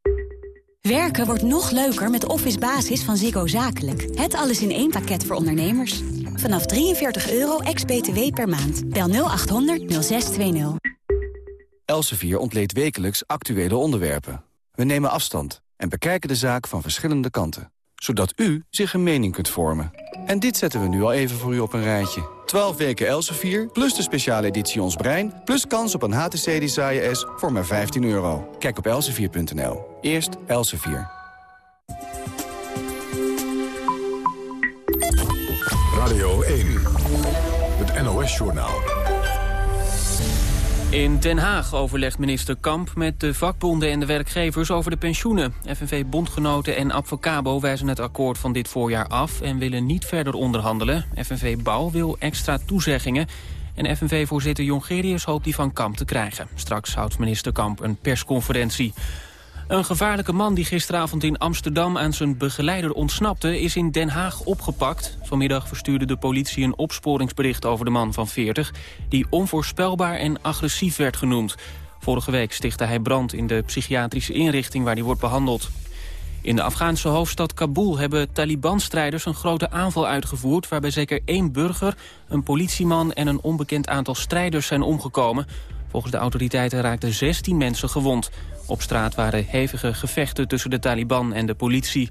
S26: Werken wordt nog leuker met Office Basis van Ziggo Zakelijk. Het alles in één pakket voor ondernemers. Vanaf 43 euro ex-BTW per maand. Bel 0800 0620.
S27: Elsevier ontleedt wekelijks actuele onderwerpen. We nemen afstand en bekijken de zaak van verschillende kanten. Zodat u zich een mening kunt vormen. En dit zetten we nu al even voor u op een rijtje. 12 weken Elsevier, plus de speciale editie Ons Brein... plus kans op een HTC Desire S voor maar 15 euro. Kijk op elsevier.nl. Eerst Elsevier.
S1: Radio 1, het NOS-journaal.
S28: In Den Haag overlegt minister Kamp met de vakbonden en de werkgevers over de pensioenen. FNV-bondgenoten en Advocabo wijzen het akkoord van dit voorjaar af... en willen niet verder onderhandelen. FNV Bouw wil extra toezeggingen. En FNV-voorzitter Jongerius hoopt die van Kamp te krijgen. Straks houdt minister Kamp een persconferentie. Een gevaarlijke man die gisteravond in Amsterdam aan zijn begeleider ontsnapte... is in Den Haag opgepakt. Vanmiddag verstuurde de politie een opsporingsbericht over de man van 40... die onvoorspelbaar en agressief werd genoemd. Vorige week stichtte hij brand in de psychiatrische inrichting waar hij wordt behandeld. In de Afghaanse hoofdstad Kabul hebben Taliban-strijders een grote aanval uitgevoerd... waarbij zeker één burger, een politieman en een onbekend aantal strijders zijn omgekomen. Volgens de autoriteiten raakten 16 mensen gewond. Op straat waren hevige gevechten tussen de Taliban en de politie.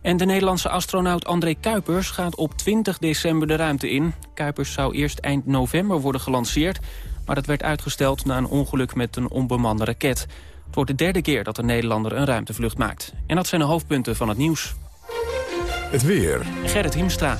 S28: En de Nederlandse astronaut André Kuipers gaat op 20 december de ruimte in. Kuipers zou eerst eind november worden gelanceerd... maar dat werd uitgesteld na een ongeluk met een onbemande raket. Het wordt de derde keer dat een Nederlander een ruimtevlucht maakt. En dat zijn de hoofdpunten van het nieuws.
S1: Het weer.
S28: Gerrit Hiemstra.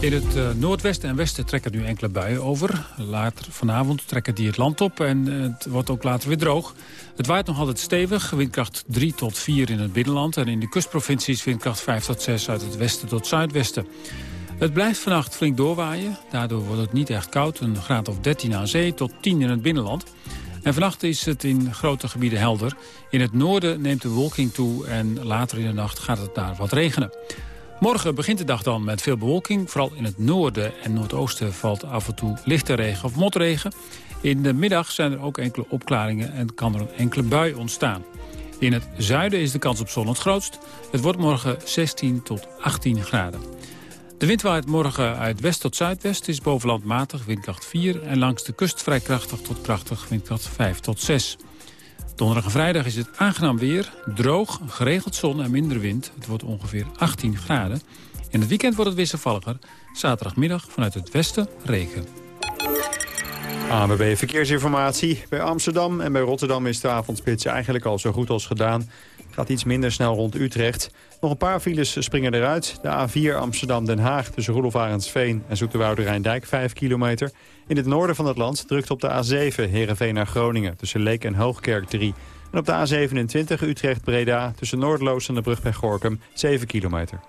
S29: In het uh, noordwesten en westen trekken nu enkele buien over. Later vanavond trekken die het land op en uh, het wordt ook later weer droog. Het waait nog altijd stevig, windkracht 3 tot 4 in het binnenland... en in de kustprovincies windkracht 5 tot 6 uit het westen tot zuidwesten. Het blijft vannacht flink doorwaaien. Daardoor wordt het niet echt koud, een graad of 13 aan zee tot 10 in het binnenland. En vannacht is het in grote gebieden helder. In het noorden neemt de wolking toe en later in de nacht gaat het daar wat regenen. Morgen begint de dag dan met veel bewolking. Vooral in het noorden en noordoosten valt af en toe lichte regen of motregen. In de middag zijn er ook enkele opklaringen en kan er een enkele bui ontstaan. In het zuiden is de kans op zon het grootst. Het wordt morgen 16 tot 18 graden. De wind waait morgen uit west tot zuidwest, is bovenland matig, windkracht 4... en langs de kust vrij krachtig tot krachtig, windkracht 5 tot 6. Donderdag en vrijdag is het aangenaam weer, droog, geregeld zon en minder wind. Het wordt ongeveer 18 graden. In het weekend wordt het wisselvalliger. Zaterdagmiddag vanuit het westen regen.
S30: ANWB Verkeersinformatie. Bij Amsterdam en bij Rotterdam is de avondspits eigenlijk al zo goed als gedaan. Gaat iets minder snel rond Utrecht. Nog een paar files springen eruit. De A4 Amsterdam-Den Haag tussen Roelof Arendsveen en Zoeterwoude Rijndijk 5 kilometer. In het noorden van het land drukt op de A7 Heerenveen naar Groningen tussen Leek en Hoogkerk 3. En op de A27 Utrecht-Breda tussen Noordloos en de brug bij Gorkum 7 kilometer.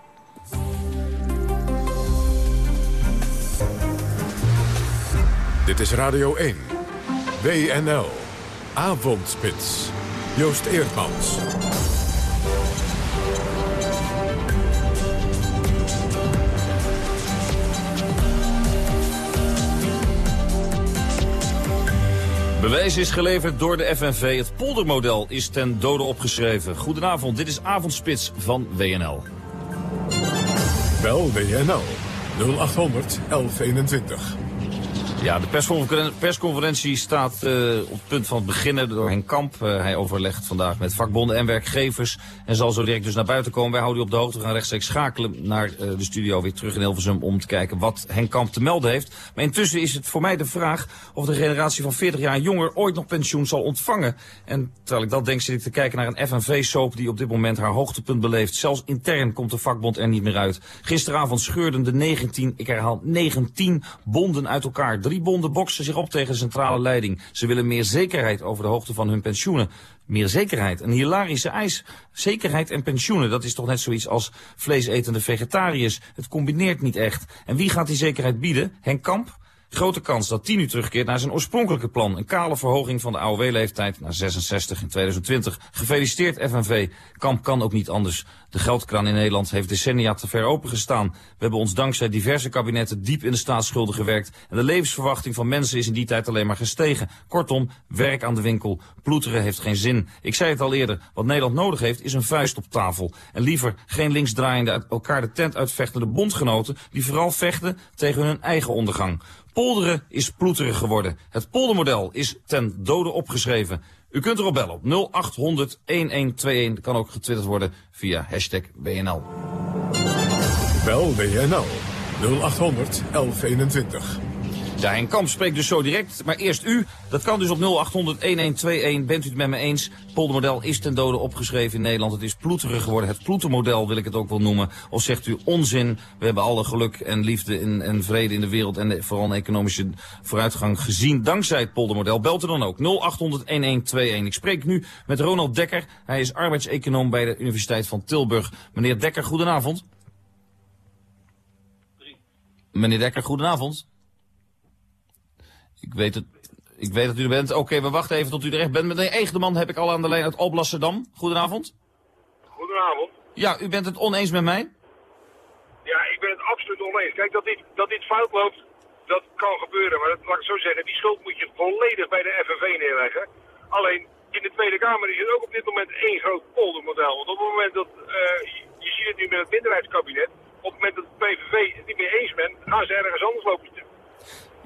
S1: Dit is Radio 1. WNL. Avondspits. Joost Eerdmans.
S23: Bewijs is geleverd door de FNV. Het poldermodel is ten dode opgeschreven. Goedenavond, dit is Avondspits van WNL.
S1: Bel WNL 0800 1121.
S23: Ja, de persconferentie, staat uh, op het punt van het beginnen door Henk Kamp. Uh, hij overlegt vandaag met vakbonden en werkgevers en zal zo direct dus naar buiten komen. Wij houden u op de hoogte, we gaan rechtstreeks schakelen naar uh, de studio weer terug in Hilversum om te kijken wat Henk Kamp te melden heeft. Maar intussen is het voor mij de vraag of de generatie van 40 jaar jonger ooit nog pensioen zal ontvangen. En terwijl ik dat denk zit ik te kijken naar een FNV-soap die op dit moment haar hoogtepunt beleeft. Zelfs intern komt de vakbond er niet meer uit. Gisteravond scheurden de 19, ik herhaal 19 bonden uit elkaar. Drie bonden boksen zich op tegen de centrale leiding. Ze willen meer zekerheid over de hoogte van hun pensioenen. Meer zekerheid. Een hilarische eis. Zekerheid en pensioenen, dat is toch net zoiets als vleesetende vegetariërs. Het combineert niet echt. En wie gaat die zekerheid bieden? Henk Kamp? Grote kans dat Tinu terugkeert naar zijn oorspronkelijke plan. Een kale verhoging van de AOW-leeftijd naar 66 in 2020. Gefeliciteerd FNV. Kamp kan ook niet anders. De geldkraan in Nederland heeft decennia te ver opengestaan. We hebben ons dankzij diverse kabinetten diep in de staatsschulden gewerkt. En de levensverwachting van mensen is in die tijd alleen maar gestegen. Kortom, werk aan de winkel. Ploeteren heeft geen zin. Ik zei het al eerder, wat Nederland nodig heeft is een vuist op tafel. En liever geen linksdraaiende uit elkaar de tent uitvechtende bondgenoten... die vooral vechten tegen hun eigen ondergang. Polderen is ploeteren geworden. Het poldermodel is ten dode opgeschreven. U kunt erop bellen op 0800 1121. Dat kan ook getwitterd worden via hashtag WNL.
S1: Bel WNL 0800 1121.
S23: Ja, Henk Kamp spreekt dus zo direct. Maar eerst u. Dat kan dus op 0800 1121. Bent u het met me eens? Poldermodel is ten dode opgeschreven in Nederland. Het is ploeterig geworden. Het ploetermodel wil ik het ook wel noemen. Of zegt u onzin? We hebben alle geluk en liefde en, en vrede in de wereld. En vooral een economische vooruitgang gezien. Dankzij het poldermodel. Belt u dan ook 0800 1121. Ik spreek nu met Ronald Dekker. Hij is arbeidseconoom bij de Universiteit van Tilburg. Meneer Dekker, goedenavond. Meneer Dekker, goedenavond. Ik weet het. Ik weet dat u er bent. Oké, we wachten even tot u er echt bent. Meneer Eegdeman heb ik al aan de lijn uit Alblasserdam. Goedenavond.
S31: Goedenavond.
S23: Ja, u bent het oneens met mij?
S31: Ja, ik ben het absoluut oneens. Kijk, dat dit, dat dit fout loopt, dat kan gebeuren. Maar dat, laat ik zo zeggen, die schuld moet je volledig bij de FNV neerleggen. Alleen, in de Tweede Kamer is het ook op dit moment één groot poldermodel. Want op het moment dat, uh, je, je, ziet het nu met het minderheidskabinet, op het moment dat de PVV het niet meer eens bent, gaan ze ergens anders lopen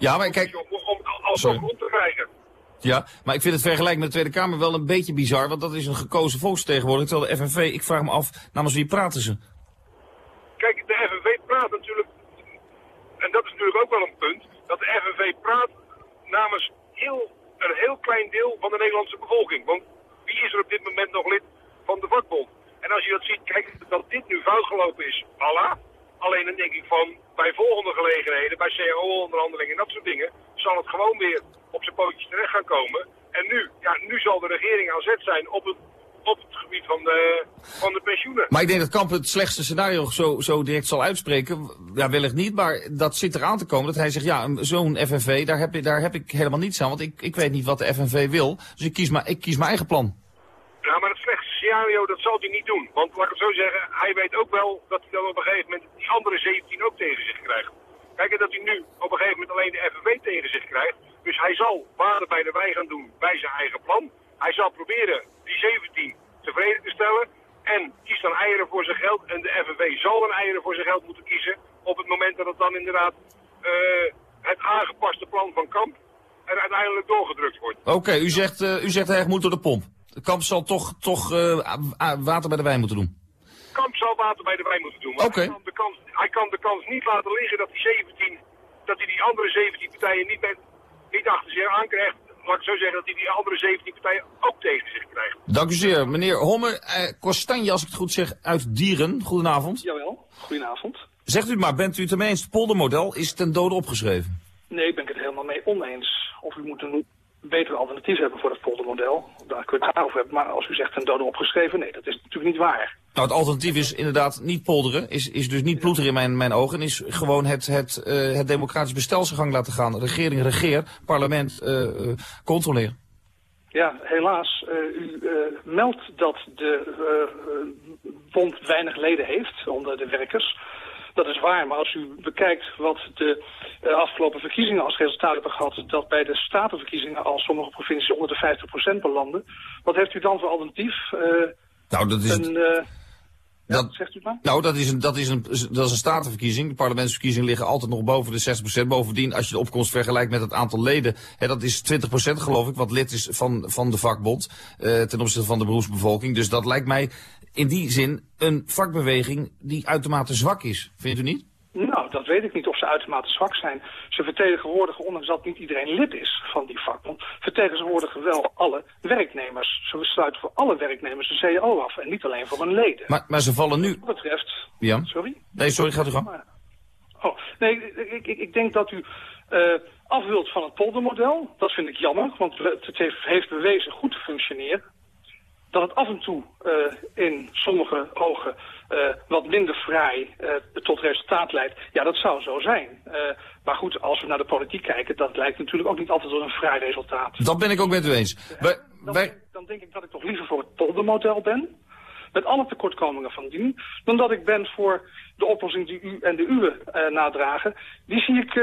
S23: ja, maar kijk...
S31: Om, om alles rond te krijgen.
S23: Ja, maar ik vind het vergelijk met de Tweede Kamer wel een beetje bizar, want dat is een gekozen volksvertegenwoordiger. Terwijl de FNV, ik vraag me af, namens wie praten ze?
S31: Kijk, de FNV praat natuurlijk, en dat is natuurlijk ook wel een punt, dat de FNV praat namens heel, een heel klein deel van de Nederlandse bevolking. Want wie is er op dit moment nog lid van de vakbond? En als je dat ziet, kijk, dat dit nu fout gelopen is, Allah. Alleen dan denk ik van, bij volgende gelegenheden, bij CAO-onderhandelingen en dat soort dingen, zal het gewoon weer op zijn pootjes terecht gaan komen. En nu, ja, nu zal de regering aan zet zijn op het, op het gebied van de, van de pensioenen.
S23: Maar ik denk dat Kamp het slechtste scenario zo, zo direct zal uitspreken. Ja, wellicht niet, maar dat zit eraan te komen. Dat hij zegt, ja, zo'n FNV, daar heb, daar heb ik helemaal niets aan. Want ik, ik weet niet wat de FNV wil. Dus ik kies, maar, ik kies mijn eigen plan.
S31: Scenario, dat zal hij niet doen. Want laat ik het zo zeggen, hij weet ook wel dat hij dan op een gegeven moment die andere 17 ook tegen zich krijgt. Kijk, en dat hij nu op een gegeven moment alleen de FNV tegen zich krijgt. Dus hij zal waarde bij de wij gaan doen bij zijn eigen plan. Hij zal proberen die 17 tevreden te stellen. En kiest dan eieren voor zijn geld. En de FNV zal een eieren voor zijn geld moeten kiezen. Op het moment dat het dan inderdaad uh, het aangepaste plan van Kamp er uiteindelijk doorgedrukt wordt.
S23: Oké, u zegt, uh, u zegt hij moet door de pomp. Kamp zal toch, toch uh, water bij de wijn moeten doen.
S31: Kamp zal water bij de wijn moeten doen.
S23: Oké. Okay.
S31: Hij, kan de kans, hij kan de kans niet laten liggen dat die 17, dat hij die andere 17 partijen niet met, niet achter zich aankrijgt, laat ik zo zeggen dat hij die andere 17 partijen ook tegen zich krijgt.
S23: Dank u zeer. Meneer Homme, eh, Kostanje, als ik het goed zeg, uit Dieren. Goedenavond.
S32: Jawel, goedenavond.
S23: Zegt u maar, bent u het ermee eens? Het poldermodel is ten dode opgeschreven.
S32: Nee, ben ik het helemaal mee oneens. Of u moet een betere alternatief hebben voor het poldermodel. Daar kun je het daarover hebben. Maar als u zegt ten dode opgeschreven, nee, dat is natuurlijk niet waar.
S23: Nou, het alternatief is inderdaad niet polderen, is, is dus niet ploeteren in mijn, mijn ogen. Is gewoon het, het, eh, het democratisch bestel zijn gang laten gaan. Regering regeer, parlement eh, eh, controleer.
S32: Ja, helaas. u meldt dat de bond weinig leden heeft onder de werkers. Dat is waar, maar als u bekijkt wat de eh, afgelopen verkiezingen als resultaat hebben gehad... dat bij de statenverkiezingen al sommige provincies onder de 50% belanden... wat heeft u dan voor alternatief? Eh,
S23: Nou, dat is
S32: een, eh,
S23: Dat,
S32: zegt u maar?
S23: nou, dat is, een, dat, is een, dat is een statenverkiezing. De parlementsverkiezingen liggen altijd nog boven de 60%. Bovendien, als je de opkomst vergelijkt met het aantal leden... Hè, dat is 20% geloof ik, wat lid is van, van de vakbond... eh, ten opzichte van de beroepsbevolking. Dus dat lijkt mij in die zin een vakbeweging die uitermate zwak is. Vindt u niet?
S32: Nou, dat weet ik niet of ze uitermate zwak zijn. Ze vertegenwoordigen, ondanks dat niet iedereen lid is van die vakbond, vertegenwoordigen wel alle werknemers. Ze sluiten voor alle werknemers de CAO af en niet alleen voor hun leden.
S23: Maar, maar ze vallen nu...
S32: Wat betreft...
S23: Ja.
S32: Sorry?
S23: Nee, sorry, gaat u gang.
S32: Oh, nee, ik, ik, ik denk dat u eh, af wilt van het poldermodel. Dat vind ik jammer, want het heeft, heeft bewezen goed te functioneren. Dat het af en toe eh, in sommige ogen eh, wat minder vrij eh, tot resultaat leidt. Ja, dat zou zo zijn. Maar goed, als we naar de politiek kijken, dat lijkt natuurlijk ook niet altijd tot een vrij resultaat.
S23: Dat ben ik ook met u eens. Wij, wij,
S32: Dan denk ik dat ik toch liever voor het poldermodel ben. Met alle tekortkomingen van dien. Dan dat ik ben voor de oplossing die u en de uwe nadragen. Die zie ik,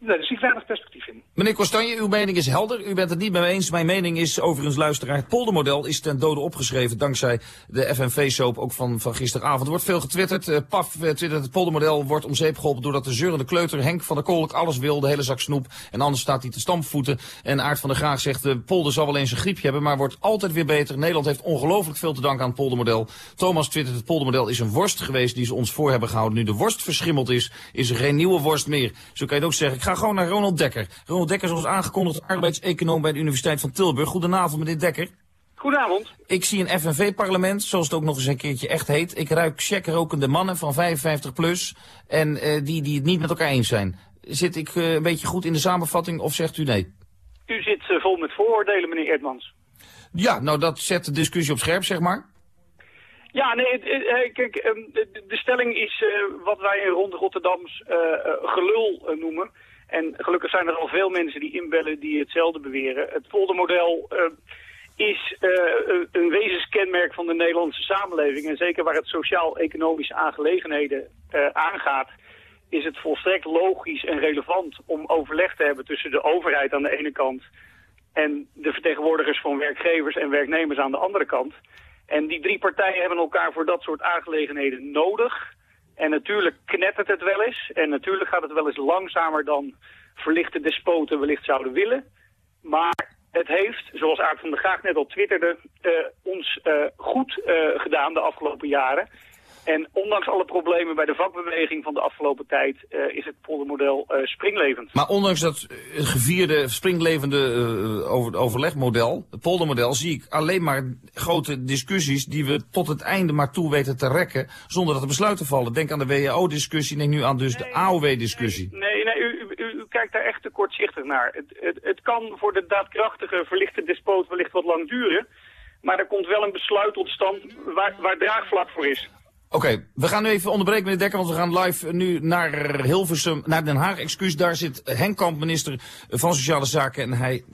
S32: nee, daar zie ik weinig perspectief in.
S23: Meneer Kostanje, uw mening is helder. U bent het niet met me eens. Mijn mening is overigens, luisteraar, het poldermodel is ten dode opgeschreven dankzij de FNV-soap ook van, van gisteravond. Er wordt veel getwitterd. Uh, Paf uh, twittert, het poldermodel wordt om zeep geholpen doordat de zeurende kleuter Henk van der Kolk alles wil, de hele zak snoep. En anders staat hij te stampvoeten. En Aart van der Graag zegt, de polder zal wel eens een griepje hebben, maar wordt altijd weer beter. Nederland heeft ongelooflijk veel te danken aan het poldermodel. Thomas twittert, het poldermodel is een worst geweest die ze ons voor hebben gehouden. Nu de worst verschimmeld is, is er geen nieuwe worst meer. Zo kan je het ook zeggen. Ga gewoon naar Ronald Dekker. Ronald Dekker, zoals aangekondigd, arbeidseconoom bij de Universiteit van Tilburg. Goedenavond, meneer Dekker.
S32: Goedenavond.
S23: Ik zie een FNV-parlement, zoals het ook nog eens een keertje echt heet. Ik ruik checkrokende mannen van 55 plus en uh, die, die het niet met elkaar eens zijn. Zit ik uh, een beetje goed in de samenvatting of zegt u nee?
S32: U zit uh, vol met vooroordelen, meneer Eerdmans.
S23: Ja, nou dat zet de discussie op scherp, zeg maar.
S32: Ja, nee, kijk, ehm, de, stelling is wat wij in Ronde Rotterdams gelul noemen. En gelukkig zijn er al veel mensen die inbellen die hetzelfde beweren. Het poldermodel is een wezenskenmerk van de Nederlandse samenleving. En zeker waar het sociaal-economische aangelegenheden aangaat, is het volstrekt logisch en relevant om overleg te hebben tussen de overheid aan de ene kant en de vertegenwoordigers van werkgevers en werknemers aan de andere kant. En die drie partijen hebben elkaar voor dat soort aangelegenheden nodig. En natuurlijk knettert het wel eens. En natuurlijk gaat het wel eens langzamer dan verlichte despoten wellicht zouden willen. Maar het heeft, zoals Aart van der Graag net al twitterde, uh, ons uh, goed uh, gedaan de afgelopen jaren. En ondanks alle problemen bij de vakbeweging van de afgelopen tijd uh, is het poldermodel uh, springlevend.
S23: Maar ondanks dat gevierde springlevende uh, over, overlegmodel, het poldermodel, zie ik alleen maar grote discussies die we tot het einde maar toe weten te rekken, zonder dat er besluiten vallen. Denk aan de WHO-discussie, denk nu aan dus de AOW-discussie.
S32: Nee, nee, u, u, u, kijkt daar echt te kortzichtig naar. Het, het, het kan voor de daadkrachtige verlichte despoot wellicht wat lang duren, maar er komt wel een besluit tot stand waar, waar draagvlak voor is.
S23: Oké, we gaan nu even onderbreken, meneer Dekker, want we gaan live nu naar Hilversum, naar Den Haag. Excuus, daar zit Henk Kamp, minister van Sociale Zaken, en hij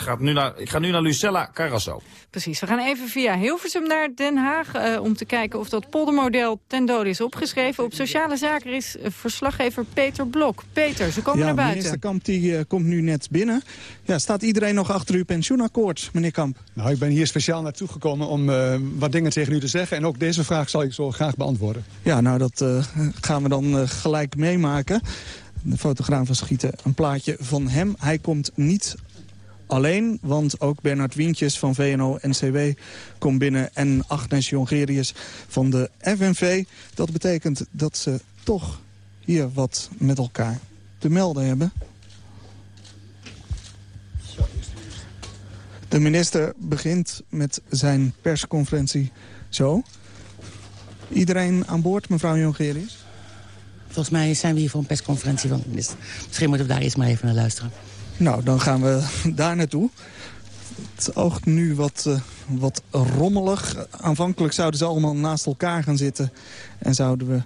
S23: gaat nu naar, ik ga nu naar Lucella Carasso.
S9: Precies, we gaan even via Hilversum naar Den Haag... Uh, om te kijken of dat poldermodel ten dode is opgeschreven. Op Sociale Zaken is verslaggever Peter Blok. Peter, ze komen
S33: ja,
S9: naar buiten.
S33: minister Kamp die, uh, komt nu net binnen. Ja, staat iedereen nog achter uw pensioenakkoord, meneer Kamp?
S34: Nou, ik ben hier speciaal naartoe gekomen om uh, wat dingen tegen u te zeggen. En ook deze vraag zal ik zo graag beantwoorden.
S33: Ja, nou, dat gaan we dan gelijk meemaken. De fotografen schieten een plaatje van hem. Hij komt niet alleen, want ook Bernard Wientjes van VNO-NCW komt binnen... en Agnes Jongerius van de FNV. Dat betekent dat ze toch hier wat met elkaar te melden hebben. De minister begint met zijn persconferentie zo. Iedereen aan boord, mevrouw Jongerius?
S35: Volgens mij zijn we hier voor een persconferentie van de minister. Misschien moeten we daar eerst maar even naar luisteren.
S33: Nou, dan gaan we daar naartoe. Het oogt nu wat, uh, wat rommelig. Aanvankelijk zouden ze allemaal naast elkaar gaan zitten... en zouden we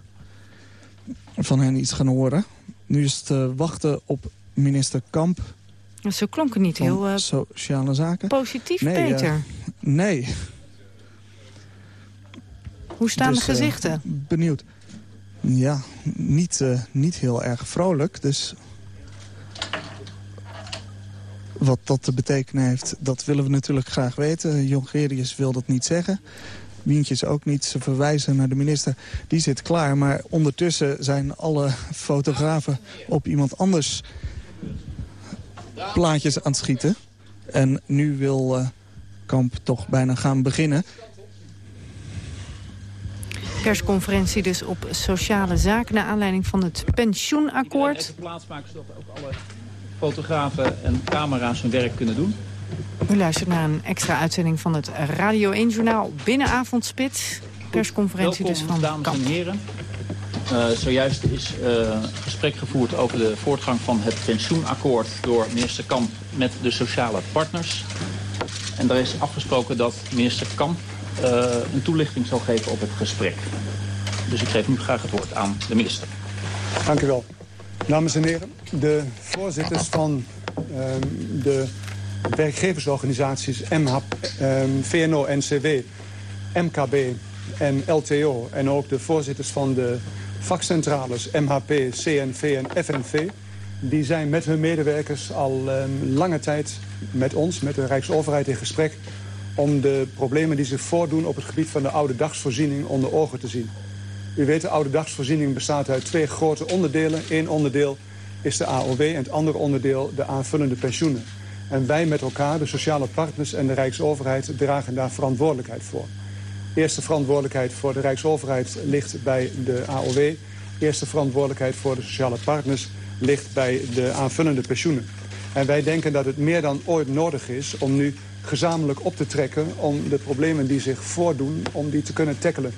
S33: van hen iets gaan horen. Nu is het uh, wachten op minister Kamp.
S9: Zo klonk het niet heel... Uh,
S33: sociale zaken.
S9: Positief,
S33: nee,
S9: Peter?
S33: nee.
S9: Hoe staan
S33: dus,
S9: de gezichten?
S33: benieuwd. Ja, niet, niet heel erg vrolijk, dus wat dat te betekenen heeft, dat willen we natuurlijk graag weten. Jongerius wil dat niet zeggen. Wientjes ook niet. Ze verwijzen naar de minister. Die zit klaar. Maar ondertussen zijn alle fotografen op iemand anders plaatjes aan het schieten. En nu wil uh, Kamp toch bijna gaan beginnen.
S9: Persconferentie dus op sociale zaken... naar aanleiding van het pensioenakkoord.
S36: Fotografen en camera's hun werk kunnen doen.
S9: U luistert naar een extra uitzending van het Radio 1-journaal Binnenavondspits. Persconferentie
S36: Welkom,
S9: dus van
S36: dames
S9: Kamp.
S36: en heren. Uh, zojuist is uh, een gesprek gevoerd over de voortgang van het pensioenakkoord... door minister Kamp met de sociale partners. En daar is afgesproken dat minister Kamp uh, een toelichting zal geven op het gesprek. Dus ik geef nu graag het woord aan de minister.
S34: Dank u wel. Dames en heren, de voorzitters van um, de werkgeversorganisaties MHP, um, VNO, NCW, MKB en LTO... en ook de voorzitters van de vakcentrales MHP, CNV en FNV... die zijn met hun medewerkers al um, lange tijd met ons, met de Rijksoverheid in gesprek... om de problemen die zich voordoen op het gebied van de oude dagsvoorziening onder ogen te zien. U weet, de oude dagsvoorziening bestaat uit twee grote onderdelen. Eén onderdeel is de AOW en het andere onderdeel de aanvullende pensioenen. En wij met elkaar, de sociale partners en de Rijksoverheid, dragen daar verantwoordelijkheid voor. Eerste verantwoordelijkheid voor de Rijksoverheid ligt bij de AOW. Eerste verantwoordelijkheid voor de sociale partners ligt bij de aanvullende pensioenen. En wij denken dat het meer dan ooit nodig is om nu gezamenlijk op te trekken... om de problemen die zich voordoen, om die te kunnen tackelen.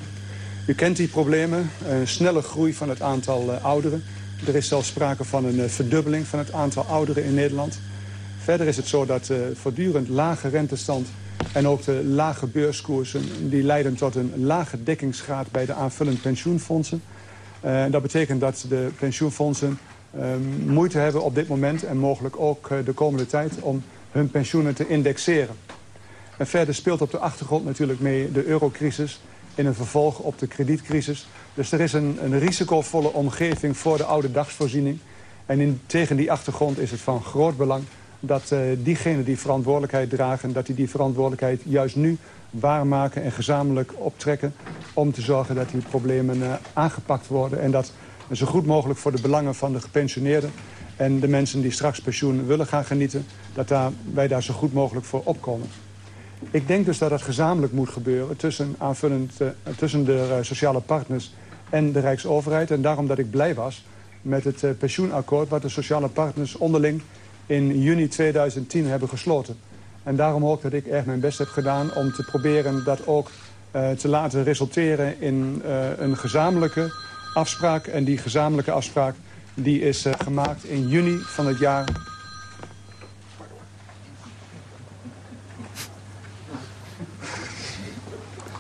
S34: U kent die problemen, een snelle groei van het aantal uh, ouderen. Er is zelfs sprake van een uh, verdubbeling van het aantal ouderen in Nederland. Verder is het zo dat uh, voortdurend lage rentestand en ook de lage beurskoersen... die leiden tot een lage dekkingsgraad bij de aanvullend pensioenfondsen. dat betekent dat de pensioenfondsen moeite hebben op dit moment... en mogelijk ook de komende tijd om hun pensioenen te indexeren. En verder speelt op de achtergrond natuurlijk mee de eurocrisis in een vervolg op de kredietcrisis. Dus er is een, een risicovolle omgeving voor de oude dagsvoorziening. En in, tegen die achtergrond is het van groot belang dat uh, diegenen die verantwoordelijkheid dragen... dat die die verantwoordelijkheid juist nu waarmaken en gezamenlijk optrekken... om te zorgen dat die problemen uh, aangepakt worden... en dat zo goed mogelijk voor de belangen van de gepensioneerden... en de mensen die straks pensioen willen gaan genieten... dat daar, wij daar zo goed mogelijk voor opkomen. Ik denk dus dat het gezamenlijk moet gebeuren tussen, aanvullend, uh, tussen de uh, sociale partners en de Rijksoverheid. En daarom dat ik blij was met het uh, pensioenakkoord wat de sociale partners onderling in juni 2010 hebben gesloten. En daarom ook dat ik erg mijn best heb gedaan om te proberen dat ook te laten resulteren in een gezamenlijke afspraak. En die gezamenlijke afspraak die is gemaakt in juni van het jaar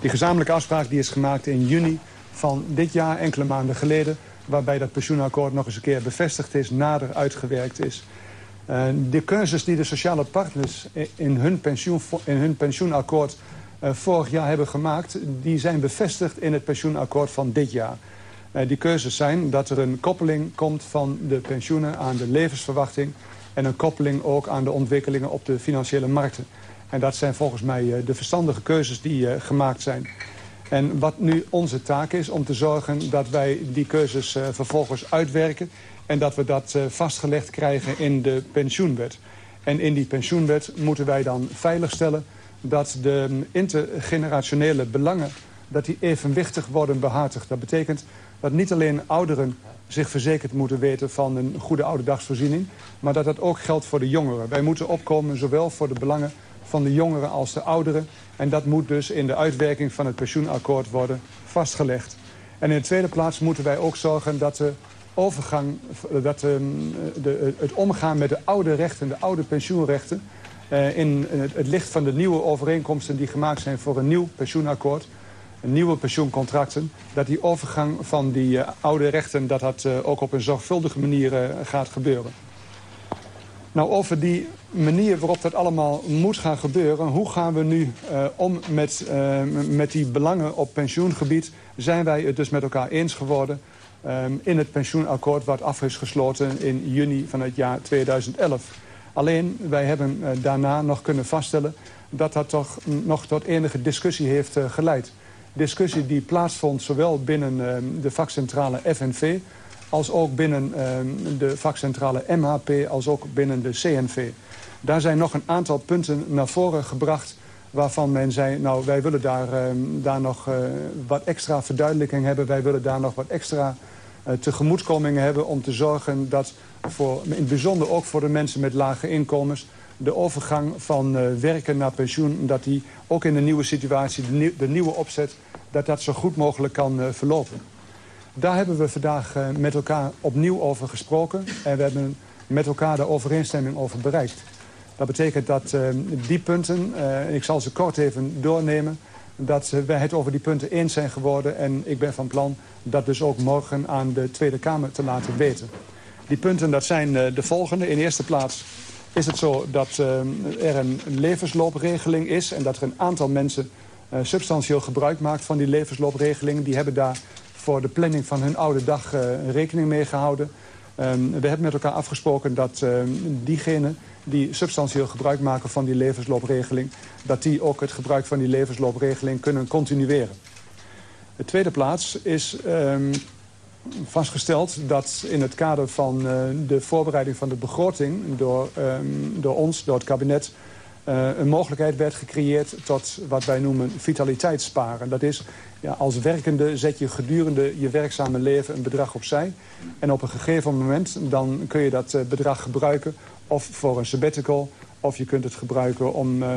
S34: Die gezamenlijke afspraak die is gemaakt in juni van dit jaar, enkele maanden geleden... waarbij dat pensioenakkoord nog eens een keer bevestigd is, nader uitgewerkt is. Uh, de keuzes die de sociale partners in hun, pensioen, in hun pensioenakkoord uh, vorig jaar hebben gemaakt... die zijn bevestigd in het pensioenakkoord van dit jaar. Uh, die keuzes zijn dat er een koppeling komt van de pensioenen aan de levensverwachting... en een koppeling ook aan de ontwikkelingen op de financiële markten. En dat zijn volgens mij uh, de verstandige keuzes die uh, gemaakt zijn. En wat nu onze taak is om te zorgen dat wij die keuzes uh, vervolgens uitwerken... en dat we dat vastgelegd krijgen in de pensioenwet. En in die pensioenwet moeten wij dan veiligstellen... dat de intergenerationele belangen dat die evenwichtig worden behartigd. Dat betekent dat niet alleen ouderen zich verzekerd moeten weten van een goede oude dagsvoorziening... maar dat dat ook geldt voor de jongeren. Wij moeten opkomen zowel voor de belangen van de jongeren als de ouderen. En dat moet dus in de uitwerking van het pensioenakkoord worden vastgelegd. En in de tweede plaats moeten wij ook zorgen dat de overgang, dat de, de, het omgaan met de oude rechten, de oude pensioenrechten... Uh, in het, licht van de nieuwe overeenkomsten die gemaakt zijn voor een nieuw pensioenakkoord... nieuwe pensioencontracten, dat die overgang van die uh, oude rechten... dat dat uh, ook op een zorgvuldige manier gaat gebeuren. Nou, over die manier waarop dat allemaal moet gaan gebeuren... hoe gaan we nu uh, om met, uh, met die belangen op pensioengebied... zijn wij het dus met elkaar eens geworden... Um, in het pensioenakkoord wat af is gesloten in juni van het jaar 2011. Alleen, wij hebben daarna nog kunnen vaststellen... dat dat toch nog tot enige discussie heeft geleid. Discussie die plaatsvond zowel binnen de vakcentrale FNV als ook binnen de vakcentrale MHP, als ook binnen de CNV. Daar zijn nog een aantal punten naar voren gebracht waarvan men zei, nou wij willen daar, uh, daar nog uh, wat extra verduidelijking hebben. Wij willen daar nog wat extra uh, tegemoetkomingen hebben om te zorgen dat, voor, in het bijzonder ook voor de mensen met lage inkomens, de overgang van uh, werken naar pensioen, dat die ook in de nieuwe situatie, de, nieuw, de nieuwe opzet, dat dat zo goed mogelijk kan verlopen. Daar hebben we vandaag uh, met elkaar opnieuw over gesproken. En we hebben met elkaar de overeenstemming over bereikt. Dat betekent dat uh, die punten, uh, ik zal ze kort even doornemen... dat wij het over die punten eens zijn geworden. En ik ben van plan dat dus ook morgen aan de Tweede Kamer te laten weten. Die punten dat zijn de volgende. In eerste plaats is het zo dat er een levensloopregeling is... en dat er een aantal mensen substantieel gebruik maakt van die levensloopregeling. Die hebben daar voor de planning van hun oude dag uh, rekening mee gehouden. Um, we hebben met elkaar afgesproken dat uh, diegenen die substantieel gebruik maken van die levensloopregeling... dat die ook het gebruik van die levensloopregeling kunnen continueren. De tweede plaats is um, vastgesteld dat in het kader van uh, de voorbereiding van de begroting... door, um, door ons, door het kabinet, uh, een mogelijkheid werd gecreëerd tot wat wij noemen vitaliteitssparen. Dat is, ja, als werkende zet je gedurende je werkzame leven een bedrag opzij. En op een gegeven moment dan kun je dat uh, bedrag gebruiken of voor een sabbatical... of je kunt het gebruiken om uh,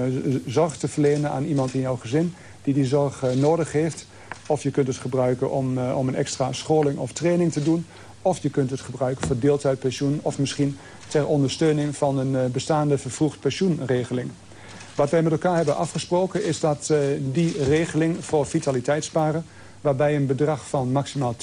S34: zorg te verlenen aan iemand in jouw gezin... die die zorg nodig heeft. Of je kunt het gebruiken om, om een extra scholing of training te doen. Of je kunt het gebruiken voor deeltijdpensioen... of misschien ter ondersteuning van een uh, bestaande vervroegd pensioenregeling. Wat wij met elkaar hebben afgesproken is dat uh, die regeling voor vitaliteitssparen... waarbij een bedrag van maximaal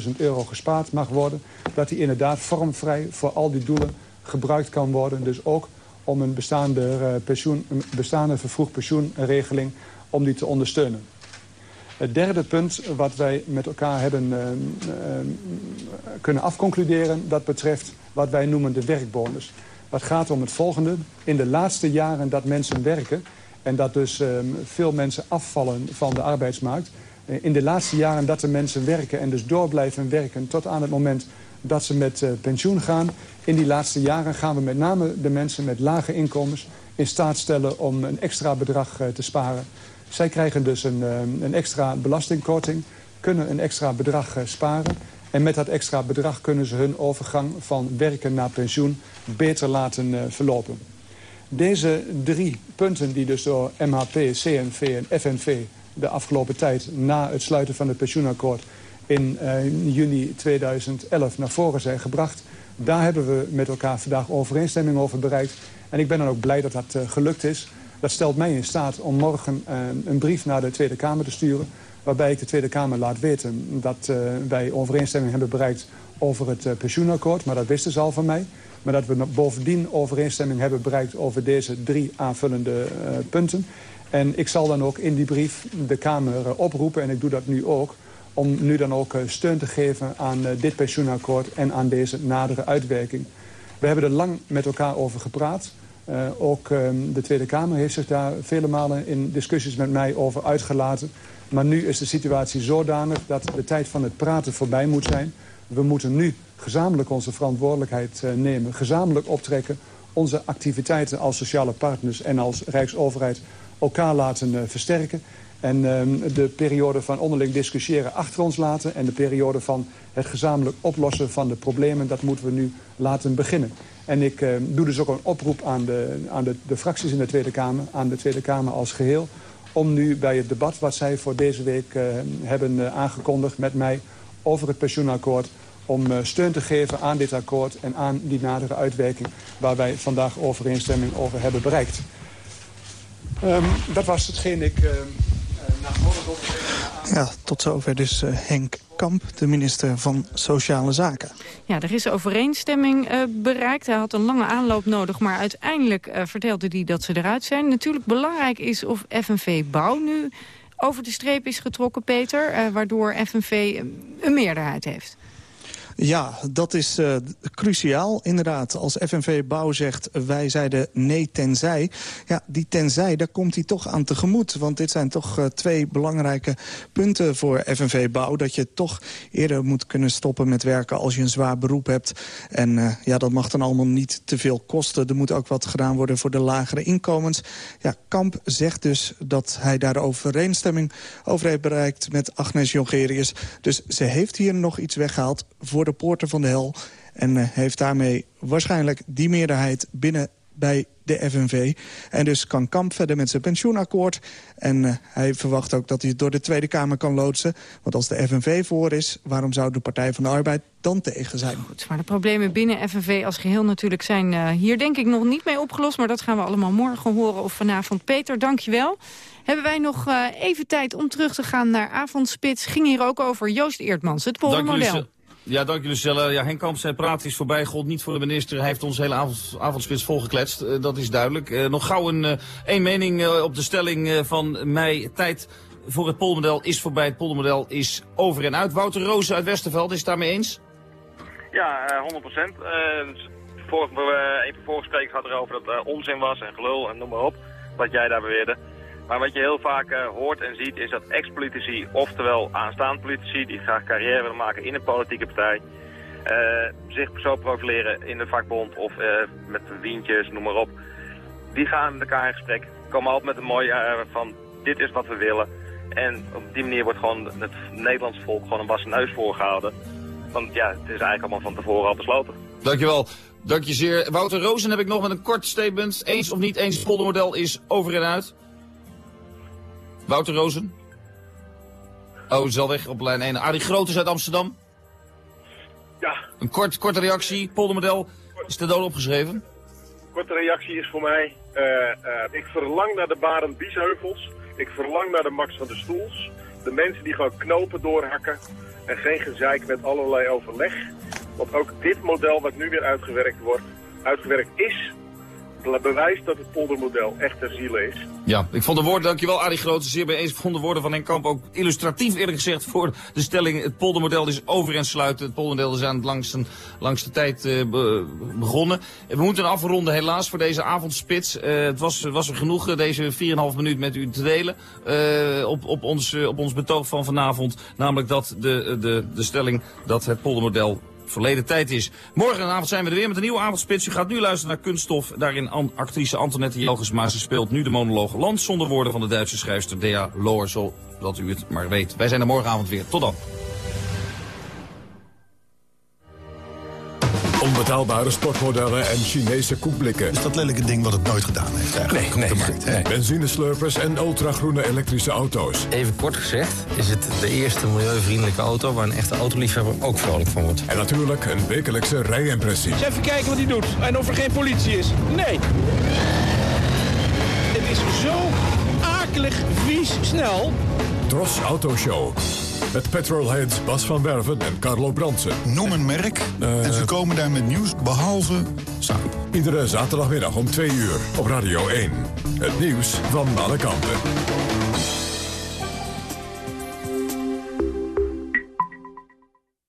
S34: 20.000 euro gespaard mag worden... dat die inderdaad vormvrij voor al die doelen gebruikt kan worden. Dus ook om een bestaande, uh, pensioen, een bestaande vervroegd pensioenregeling om die te ondersteunen. Het derde punt wat wij met elkaar hebben uh, uh, kunnen afconcluderen... dat betreft wat wij noemen de werkbonus. Dat gaat om het volgende. In de laatste jaren dat mensen werken... en dat dus uh, veel mensen afvallen van de arbeidsmarkt... in de laatste jaren dat de mensen werken en dus door blijven werken... tot aan het moment dat ze met uh, pensioen gaan... in die laatste jaren gaan we met name de mensen met lage inkomens... in staat stellen om een extra bedrag uh, te sparen... Zij krijgen dus een, een extra belastingkorting, kunnen een extra bedrag sparen... en met dat extra bedrag kunnen ze hun overgang van werken naar pensioen beter laten verlopen. Deze drie punten die dus door MHP, CNV en FNV de afgelopen tijd... na het sluiten van het pensioenakkoord in uh, juni 2011 naar voren zijn gebracht... daar hebben we met elkaar vandaag overeenstemming over bereikt. En ik ben dan ook blij dat dat gelukt is... Dat stelt mij in staat om morgen uh, een brief naar de Tweede Kamer te sturen... waarbij ik de Tweede Kamer laat weten dat uh, wij overeenstemming hebben bereikt over het uh, pensioenakkoord. Maar dat wisten ze al van mij. Maar dat we bovendien overeenstemming hebben bereikt over deze drie aanvullende punten. En ik zal dan ook in die brief de Kamer oproepen, en ik doe dat nu ook... om nu dan ook steun te geven aan dit pensioenakkoord en aan deze nadere uitwerking. We hebben er lang met elkaar over gepraat... Uh, ook um, de Tweede Kamer heeft zich daar vele malen in discussies met mij over uitgelaten. Maar nu is de situatie zodanig dat de tijd van het praten voorbij moet zijn. We moeten nu gezamenlijk onze verantwoordelijkheid uh, nemen, gezamenlijk optrekken... onze activiteiten als sociale partners en als Rijksoverheid elkaar laten uh, versterken. En ehm, de periode van onderling discussiëren achter ons laten... en de periode van het gezamenlijk oplossen van de problemen... dat moeten we nu laten beginnen. En ik ehm, doe dus ook een oproep aan, de, aan de, de fracties in de Tweede Kamer... aan de Tweede Kamer als geheel om nu bij het debat wat zij voor deze week uh, hebben uh, aangekondigd met mij over het pensioenakkoord om steun te geven aan dit akkoord en aan die nadere uitwerking waar wij vandaag overeenstemming over hebben bereikt. Um, dat was hetgeen ik wilde
S10: Ja, tot zover dus Henk Kamp, de minister van Sociale Zaken.
S9: Ja, er is overeenstemming uh, bereikt. Hij had een lange aanloop nodig, maar uiteindelijk uh, vertelde hij dat ze eruit zijn. Natuurlijk belangrijk is of FNV Bouw nu over de streep is getrokken, Peter... Waardoor FNV een meerderheid heeft.
S10: Ja, dat is uh, cruciaal. Inderdaad, als FNV Bouw zegt wij zeiden nee tenzij. Ja, die tenzij, daar komt hij toch aan tegemoet. Want dit zijn toch uh, twee belangrijke punten voor FNV Bouw. Dat je toch eerder moet kunnen stoppen met werken als je een zwaar beroep hebt. En uh, ja, dat mag dan allemaal niet te veel kosten. Er moet ook wat gedaan worden voor de lagere inkomens. Ja, Kamp zegt dus dat hij daar overeenstemming over heeft bereikt met Agnes Jongerius. Dus ze heeft hier nog iets weggehaald voor de poorten van de hel. En uh, heeft daarmee waarschijnlijk die meerderheid binnen bij de FNV. En dus kan Kamp verder met zijn pensioenakkoord. En uh, hij verwacht ook dat hij het door de Tweede Kamer kan loodsen. Want als de FNV voor is, waarom zou de Partij van de Arbeid dan tegen zijn?
S9: Goed, maar de problemen binnen FNV als geheel natuurlijk zijn uh, hier denk ik nog niet mee opgelost. Maar dat gaan we allemaal morgen horen of vanavond. Peter, dank je wel. Hebben wij nog uh, even tijd om terug te gaan naar Avondspits. Ging hier ook over Joost Eertmans, het poldermodel.
S23: Ja, dank jullie. Ja, Henk Kamp, zijn praat is voorbij. God niet voor de minister. Hij heeft ons hele avond, avondspits volgekletst. Uh, dat is duidelijk. Uh, nog gauw een uh, één mening op de stelling van mij. Tijd voor het poldermodel is voorbij. Het poldermodel is over en uit. Wouter Roos uit Westerveld, is het daarmee eens?
S37: Ja, 100 procent. Vorige, een van vorige sprekers had erover dat onzin was en gelul en noem maar op. Wat jij daar beweerde. Maar wat je heel vaak uh, hoort en ziet is dat ex-politici, oftewel aanstaande politici die graag carrière willen maken in een politieke partij, uh, zich zo profileren in de vakbond of uh, met wientjes, noem maar op. Die gaan met elkaar in gesprek, komen altijd met een mooi van dit is wat we willen. En op die manier wordt gewoon het Nederlandse volk gewoon een wassen neus voorgehouden. Want ja, het is eigenlijk allemaal van tevoren al besloten.
S23: Dankjewel. Dank je zeer. Wouter Rozen heb ik nog met een kort statement. Eens of niet eens, poldermodel is over en uit. Wouter Rozen? Oh, is al weg op lijn 1. Arie Grootes uit Amsterdam?
S31: Ja.
S23: Een kort, korte reactie. Poldermodel is de dood opgeschreven?
S31: Korte reactie is voor mij... Uh, uh, ik verlang naar de Barend Biesheuvels. Ik verlang naar de Max van de Stoels. De mensen die gewoon knopen doorhakken. En geen gezeik met allerlei overleg. Want ook dit model wat nu weer uitgewerkt wordt... uitgewerkt is bewijst dat het poldermodel echt ter ziele is.
S23: Ja, ik vond de woorden, dankjewel Arie Grote, zeer bij eens. Ik vond de woorden van Henk Kamp ook illustratief eerlijk gezegd voor de stelling. Het poldermodel is over en sluiten. Het poldermodel is aan het langste, langste tijd uh, be, begonnen. We moeten afronden helaas voor deze avondspits. Uh, het was, was er genoeg uh, deze 4,5 minuut met u te delen op, op, ons, op ons betoog van vanavond. Namelijk dat de, de, de stelling dat het poldermodel verleden tijd is. Morgenavond zijn we er weer met een nieuwe avondspits. U gaat nu luisteren naar Kunststof. Daarin actrice Antoinette Jelgesma. Ze speelt nu de monoloog Land zonder woorden van de Duitse schrijfster Dea Loer. Zodat u het maar weet. Wij zijn er morgenavond weer. Tot dan.
S1: Onbetaalbare sportmodellen en Chinese koekblikken.
S38: Is dat lelijke ding wat het nooit gedaan heeft eigenlijk?
S1: Nee, nee, markt, nee. Benzineslurpers en ultragroene elektrische auto's.
S39: Even kort gezegd is het de eerste milieuvriendelijke auto... waar een echte autoliefhebber ook vrolijk van wordt.
S1: En natuurlijk een wekelijkse rijimpressie.
S40: Eens even kijken wat hij doet en of er geen politie is. Nee. Het is zo akelig, vies, snel.
S1: Tros Autoshow. Met petrolheads Bas van Werven en Carlo Bransen.
S38: Noem een merk uh, en ze komen daar met nieuws behalve.
S1: Iedere zaterdagmiddag om 2 uur op Radio 1. Het nieuws van alle kanten.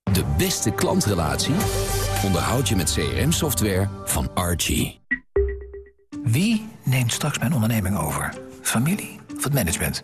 S5: De beste klantrelatie onderhoud je met CRM-software van Archie.
S41: Wie neemt straks mijn onderneming over? Familie of het management?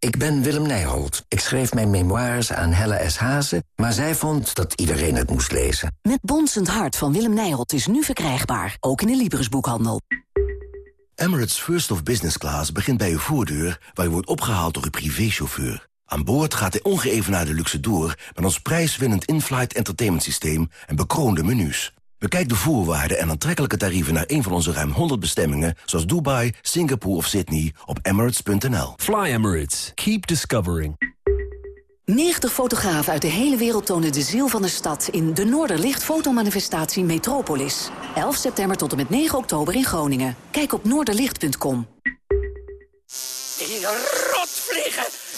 S42: Ik ben Willem Nijholt. Ik schreef mijn memoires aan Helle S. Hazen, maar zij vond dat iedereen het moest lezen.
S43: Met Bonsend Hart van Willem Nijholt is nu verkrijgbaar, ook in de Libris-boekhandel.
S11: Emirates First of Business Class begint bij uw voordeur... waar u wordt opgehaald door uw privéchauffeur. Aan boord gaat de ongeëvenaarde luxe door... met ons prijswinnend in-flight entertainment systeem en bekroonde menus. Bekijk de voorwaarden en aantrekkelijke tarieven naar een van onze ruim 100 bestemmingen... zoals Dubai, Singapore of Sydney op emirates.nl.
S44: Fly Emirates. Keep discovering.
S43: 90 fotografen uit de hele wereld tonen de ziel van de stad... in de Noorderlicht fotomanifestatie Metropolis. 11 september tot en met 9 oktober in Groningen. Kijk op noorderlicht.com.
S45: Die rotvliegen!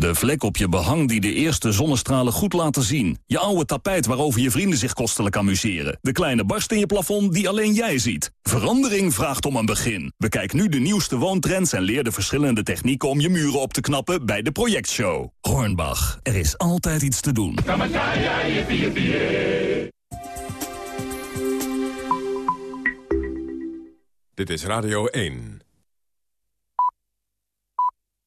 S46: De vlek op je behang die de eerste zonnestralen goed laten zien. Je oude tapijt waarover je vrienden zich kostelijk amuseren. De kleine barst in je plafond die alleen jij ziet. Verandering vraagt om een begin. Bekijk nu de nieuwste woontrends en leer de verschillende technieken om je muren op te knappen bij de projectshow. Hornbach, er is altijd iets te doen.
S1: Dit is Radio 1.